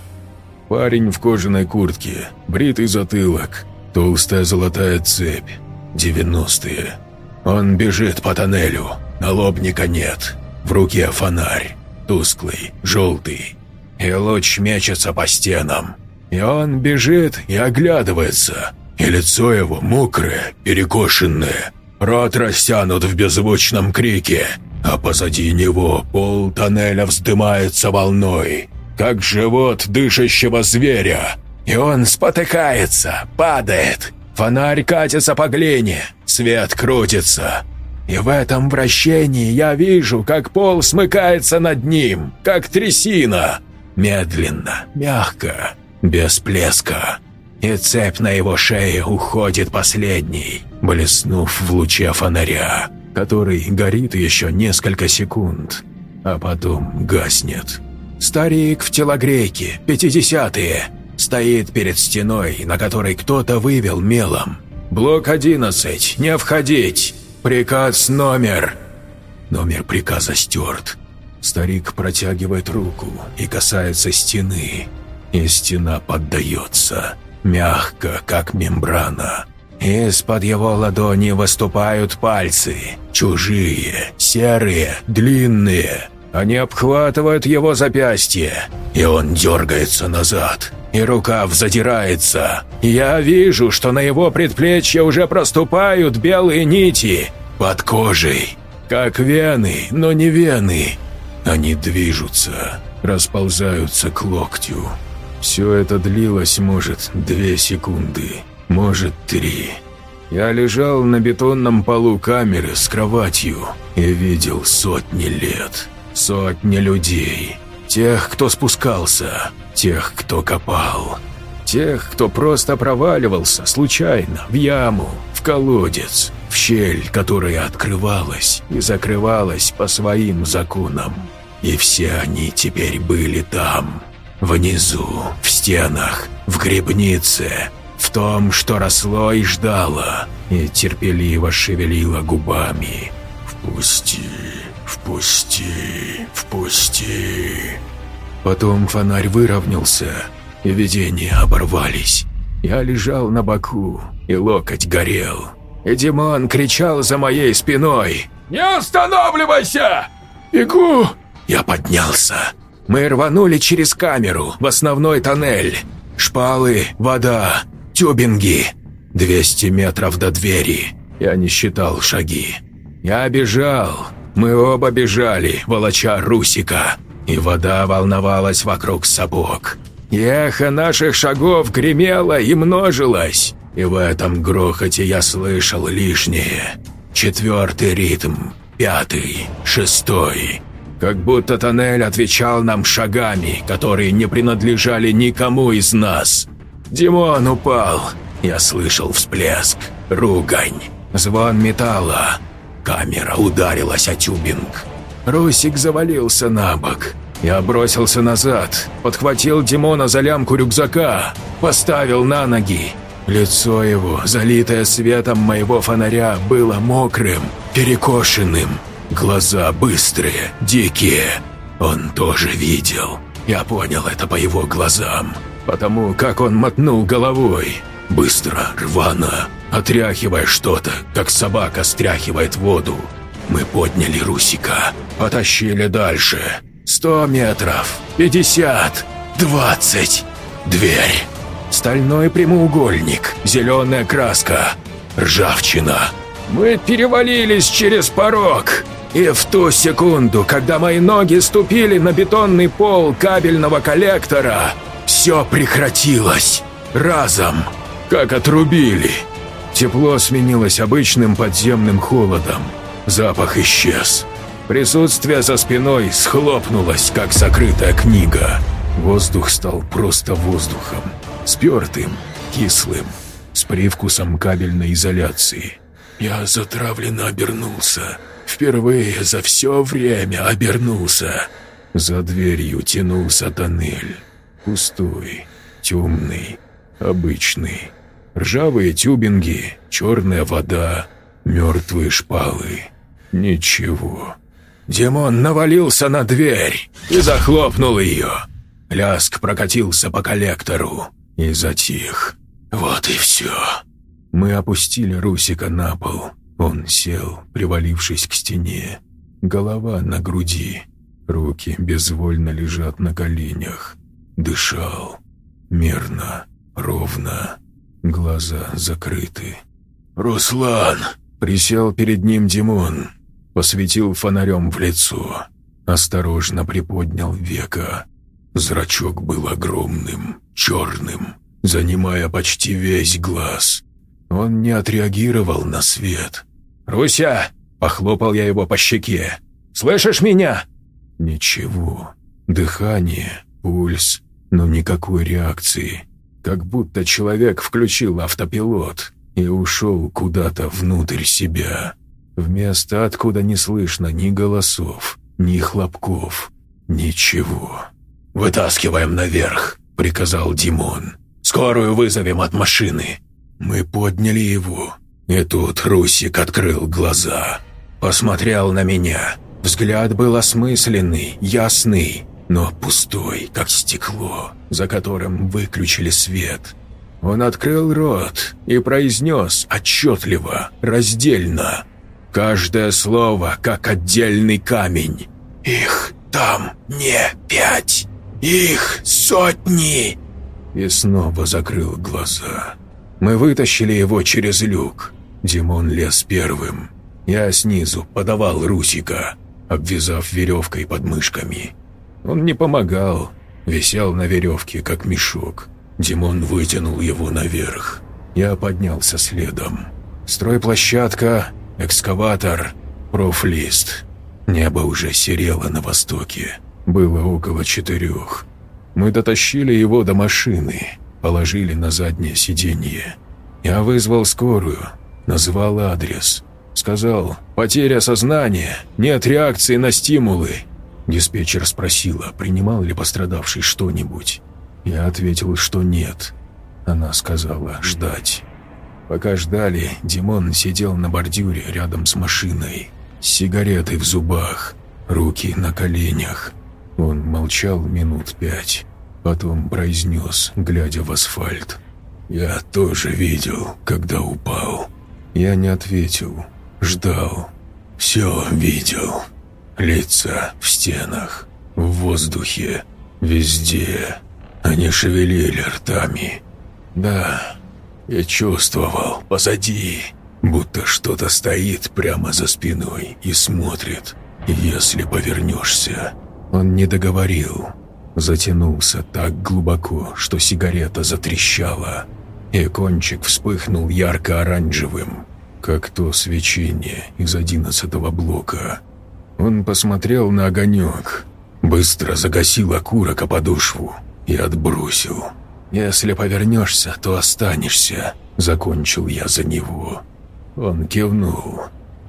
Парень в кожаной куртке, бритый затылок, толстая золотая цепь. Девяностые. Он бежит по тоннелю, налобника нет. В руке фонарь, тусклый, желтый. И луч мечется по стенам. И он бежит и оглядывается, и лицо его мокрое, перекошенное, рот растянут в беззвучном крике, а позади него пол тоннеля вздымается волной, как живот дышащего зверя. И он спотыкается, падает, фонарь катится по глине, свет крутится. И в этом вращении я вижу, как пол смыкается над ним, как трясина. Медленно, мягко, без плеска. И цепь на его шее уходит последней, блеснув в луче фонаря, который горит еще несколько секунд, а потом гаснет. Старик в телогрейке, пятидесятые, стоит перед стеной, на которой кто-то вывел мелом. «Блок 11, не входить! Приказ номер!» Номер приказа стерт. Старик протягивает руку и касается стены, и стена поддается, мягко, как мембрана. Из-под его ладони выступают пальцы, чужие, серые, длинные. Они обхватывают его запястье, и он дергается назад, и рукав задирается. Я вижу, что на его предплечье уже проступают белые нити под кожей, как вены, но не вены. Они движутся, расползаются к локтю. Все это длилось, может, две секунды, может, три. Я лежал на бетонном полу камеры с кроватью и видел сотни лет, сотни людей. Тех, кто спускался, тех, кто копал, тех, кто просто проваливался случайно в яму, в колодец, в щель, которая открывалась и закрывалась по своим законам. И все они теперь были там, внизу, в стенах, в грибнице, в том, что росло и ждало, и терпеливо шевелило губами. «Впусти, впусти, впусти». Потом фонарь выровнялся, и видения оборвались. Я лежал на боку, и локоть горел. И Димон кричал за моей спиной. «Не останавливайся!» «Бегу!» Я поднялся. Мы рванули через камеру в основной тоннель. Шпалы, вода, тюбинги. 200 метров до двери. Я не считал шаги. Я бежал. Мы оба бежали, волоча Русика. И вода волновалась вокруг сапог. Эхо наших шагов гремело и множилось. И в этом грохоте я слышал лишнее. Четвертый ритм, пятый, шестой. Как будто тоннель отвечал нам шагами, которые не принадлежали никому из нас. Димон упал. Я слышал всплеск, ругань, звон металла. Камера ударилась о тюбинг. Русик завалился на бок. Я бросился назад, подхватил Димона за лямку рюкзака, поставил на ноги. Лицо его, залитое светом моего фонаря, было мокрым, перекошенным. Глаза быстрые, дикие. Он тоже видел. Я понял это по его глазам, потому как он мотнул головой. Быстро, рвано, отряхивая что-то, как собака стряхивает воду. Мы подняли Русика, потащили дальше. Сто метров, пятьдесят, двадцать. Дверь. Стальной прямоугольник, зеленая краска, ржавчина. Мы перевалились через порог. И в ту секунду, когда мои ноги ступили на бетонный пол кабельного коллектора, все прекратилось. Разом. Как отрубили. Тепло сменилось обычным подземным холодом. Запах исчез. Присутствие за спиной схлопнулось, как закрытая книга. Воздух стал просто воздухом. Спертым, кислым, с привкусом кабельной изоляции. Я затравленно обернулся. Впервые за все время обернулся. За дверью тянулся тоннель. Пустой, темный, обычный. Ржавые тюбинги, черная вода, мертвые шпалы. Ничего. Димон навалился на дверь и захлопнул ее. Ляск прокатился по коллектору и затих. Вот и все. Мы опустили Русика на пол. Он сел, привалившись к стене. Голова на груди. Руки безвольно лежат на коленях. Дышал. Мерно, ровно. Глаза закрыты. «Руслан!» Присел перед ним Димон, посветил фонарем в лицо, осторожно приподнял века. Зрачок был огромным, черным, занимая почти весь глаз. Он не отреагировал на свет. «Руся!» – похлопал я его по щеке. «Слышишь меня?» Ничего. Дыхание, пульс, но никакой реакции. Как будто человек включил автопилот и ушел куда-то внутрь себя. В место, откуда не слышно ни голосов, ни хлопков, ничего. «Вытаскиваем наверх», — приказал Димон. «Скорую вызовем от машины». Мы подняли его, и тут Русик открыл глаза. Посмотрел на меня. Взгляд был осмысленный, ясный, но пустой, как стекло, за которым выключили свет. Он открыл рот и произнес отчетливо, раздельно. Каждое слово, как отдельный камень. «Их там не пять, их сотни!» И снова закрыл глаза. Мы вытащили его через люк. Димон лез первым. Я снизу подавал Русика, обвязав веревкой под мышками. Он не помогал, висел на веревке, как мешок. Димон вытянул его наверх. Я поднялся следом. Стройплощадка, экскаватор, профлист. Небо уже серело на востоке. Было около четырех. Мы дотащили его до машины, положили на заднее сиденье. Я вызвал скорую. Назвал адрес. Сказал, потеря сознания, нет реакции на стимулы. Диспетчер спросила, принимал ли пострадавший что-нибудь. Я ответил, что нет. Она сказала ждать. Пока ждали, Димон сидел на бордюре рядом с машиной, с сигаретой в зубах, руки на коленях. Он молчал минут пять, потом произнес, глядя в асфальт. «Я тоже видел, когда упал». Я не ответил, ждал. Все видел. Лица в стенах, в воздухе, везде. Они шевелили ртами. Да, я чувствовал позади, будто что-то стоит прямо за спиной и смотрит. Если повернешься, он не договорил. Затянулся так глубоко, что сигарета затрещала, и кончик вспыхнул ярко-оранжевым, как то свечение из одиннадцатого блока. Он посмотрел на огонек, быстро загасил окурок о подошву и отбросил. «Если повернешься, то останешься», — закончил я за него. Он кивнул.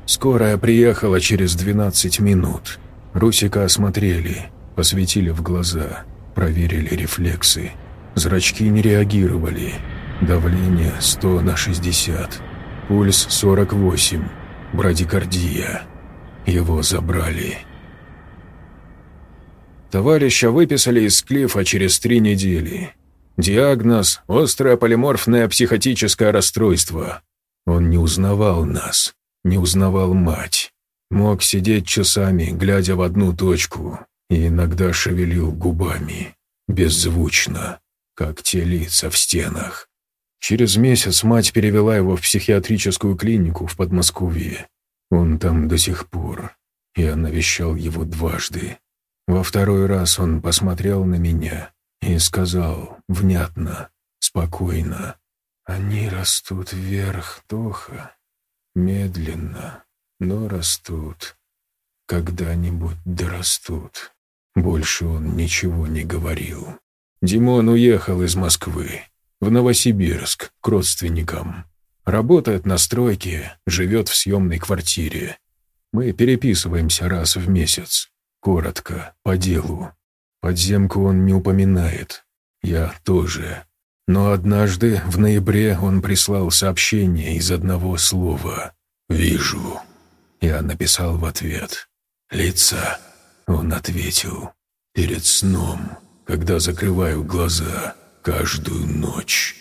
Скорая приехала через 12 минут. Русика осмотрели, посветили в глаза, проверили рефлексы. Зрачки не реагировали. Давление 100 на 60. Пульс 48. Брадикардия. Его забрали. Товарища выписали из Клифа через три недели. Диагноз – острое полиморфное психотическое расстройство. Он не узнавал нас, не узнавал мать. Мог сидеть часами, глядя в одну точку, и иногда шевелил губами, беззвучно, как те лица в стенах. Через месяц мать перевела его в психиатрическую клинику в Подмосковье. Он там до сих пор. Я навещал его дважды. Во второй раз он посмотрел на меня и сказал внятно, спокойно. «Они растут вверх, Тоха, медленно, но растут. Когда-нибудь дорастут». Больше он ничего не говорил. Димон уехал из Москвы, в Новосибирск, к родственникам. Работает на стройке, живет в съемной квартире. Мы переписываемся раз в месяц. Коротко, по делу. Подземку он не упоминает. Я тоже. Но однажды, в ноябре, он прислал сообщение из одного слова. «Вижу». Я написал в ответ. «Лица». Он ответил. «Перед сном, когда закрываю глаза, каждую ночь».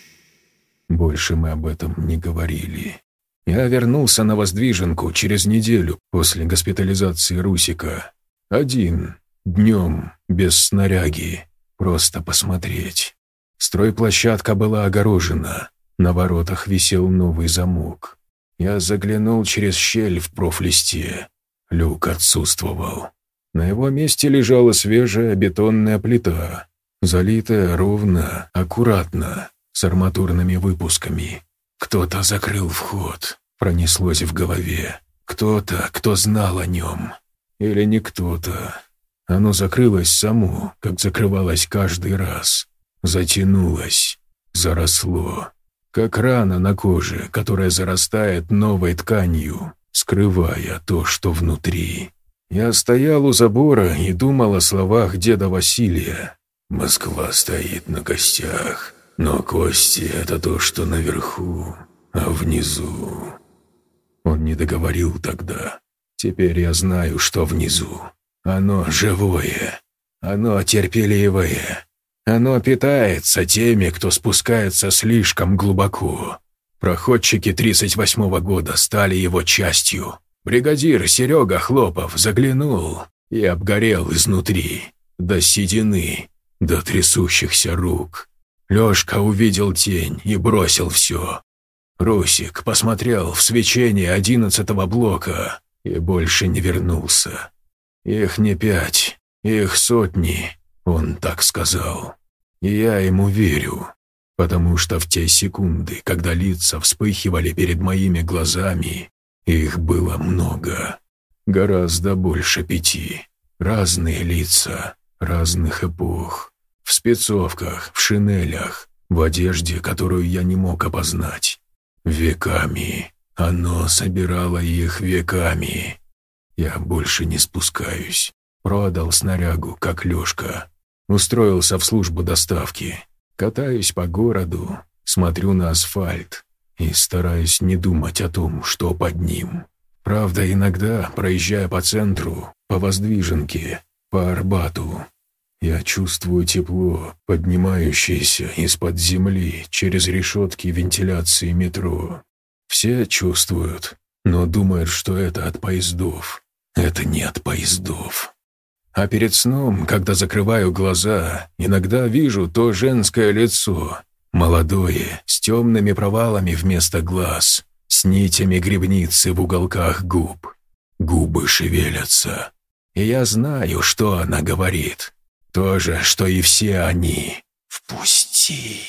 Больше мы об этом не говорили. Я вернулся на Воздвиженку через неделю после госпитализации Русика. Один, днем, без снаряги, просто посмотреть. Стройплощадка была огорожена, на воротах висел новый замок. Я заглянул через щель в профлисте. Люк отсутствовал. На его месте лежала свежая бетонная плита, залитая ровно, аккуратно, с арматурными выпусками. Кто-то закрыл вход, пронеслось в голове. Кто-то, кто знал о нем. Или не кто-то. Оно закрылось само, как закрывалось каждый раз. Затянулось, заросло. Как рана на коже, которая зарастает новой тканью, скрывая то, что внутри. Я стоял у забора и думал о словах деда Василия. «Москва стоит на костях, но кости — это то, что наверху, а внизу...» Он не договорил тогда. Теперь я знаю, что внизу. Оно живое. Оно терпеливое. Оно питается теми, кто спускается слишком глубоко. Проходчики 38-го года стали его частью. Бригадир Серега Хлопов заглянул и обгорел изнутри, до седины, до трясущихся рук. Лёшка увидел тень и бросил все. Русик посмотрел в свечение одиннадцатого блока и больше не вернулся. Их не пять, их сотни, он так сказал. И я ему верю, потому что в те секунды, когда лица вспыхивали перед моими глазами, их было много, гораздо больше пяти. Разные лица, разных эпох, в спецовках, в шинелях, в одежде, которую я не мог опознать. Веками Оно собирало их веками. Я больше не спускаюсь. Продал снарягу, как Лёшка. Устроился в службу доставки. Катаюсь по городу, смотрю на асфальт и стараюсь не думать о том, что под ним. Правда, иногда, проезжая по центру, по Воздвиженке, по Арбату, я чувствую тепло, поднимающееся из-под земли через решетки вентиляции метро. Все чувствуют, но думают, что это от поездов. Это не от поездов. А перед сном, когда закрываю глаза, иногда вижу то женское лицо, молодое, с темными провалами вместо глаз, с нитями грибницы в уголках губ. Губы шевелятся. И я знаю, что она говорит. То же, что и все они. «Впусти!»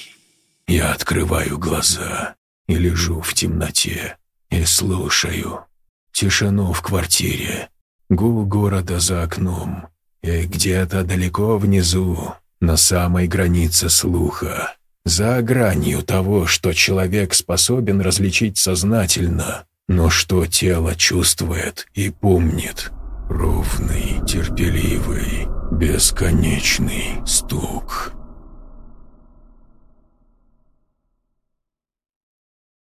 Я открываю глаза и лежу в темноте и слушаю. Тишину в квартире, гул города за окном и где-то далеко внизу, на самой границе слуха, за гранью того, что человек способен различить сознательно, но что тело чувствует и помнит. Ровный, терпеливый, Бесконечный стук.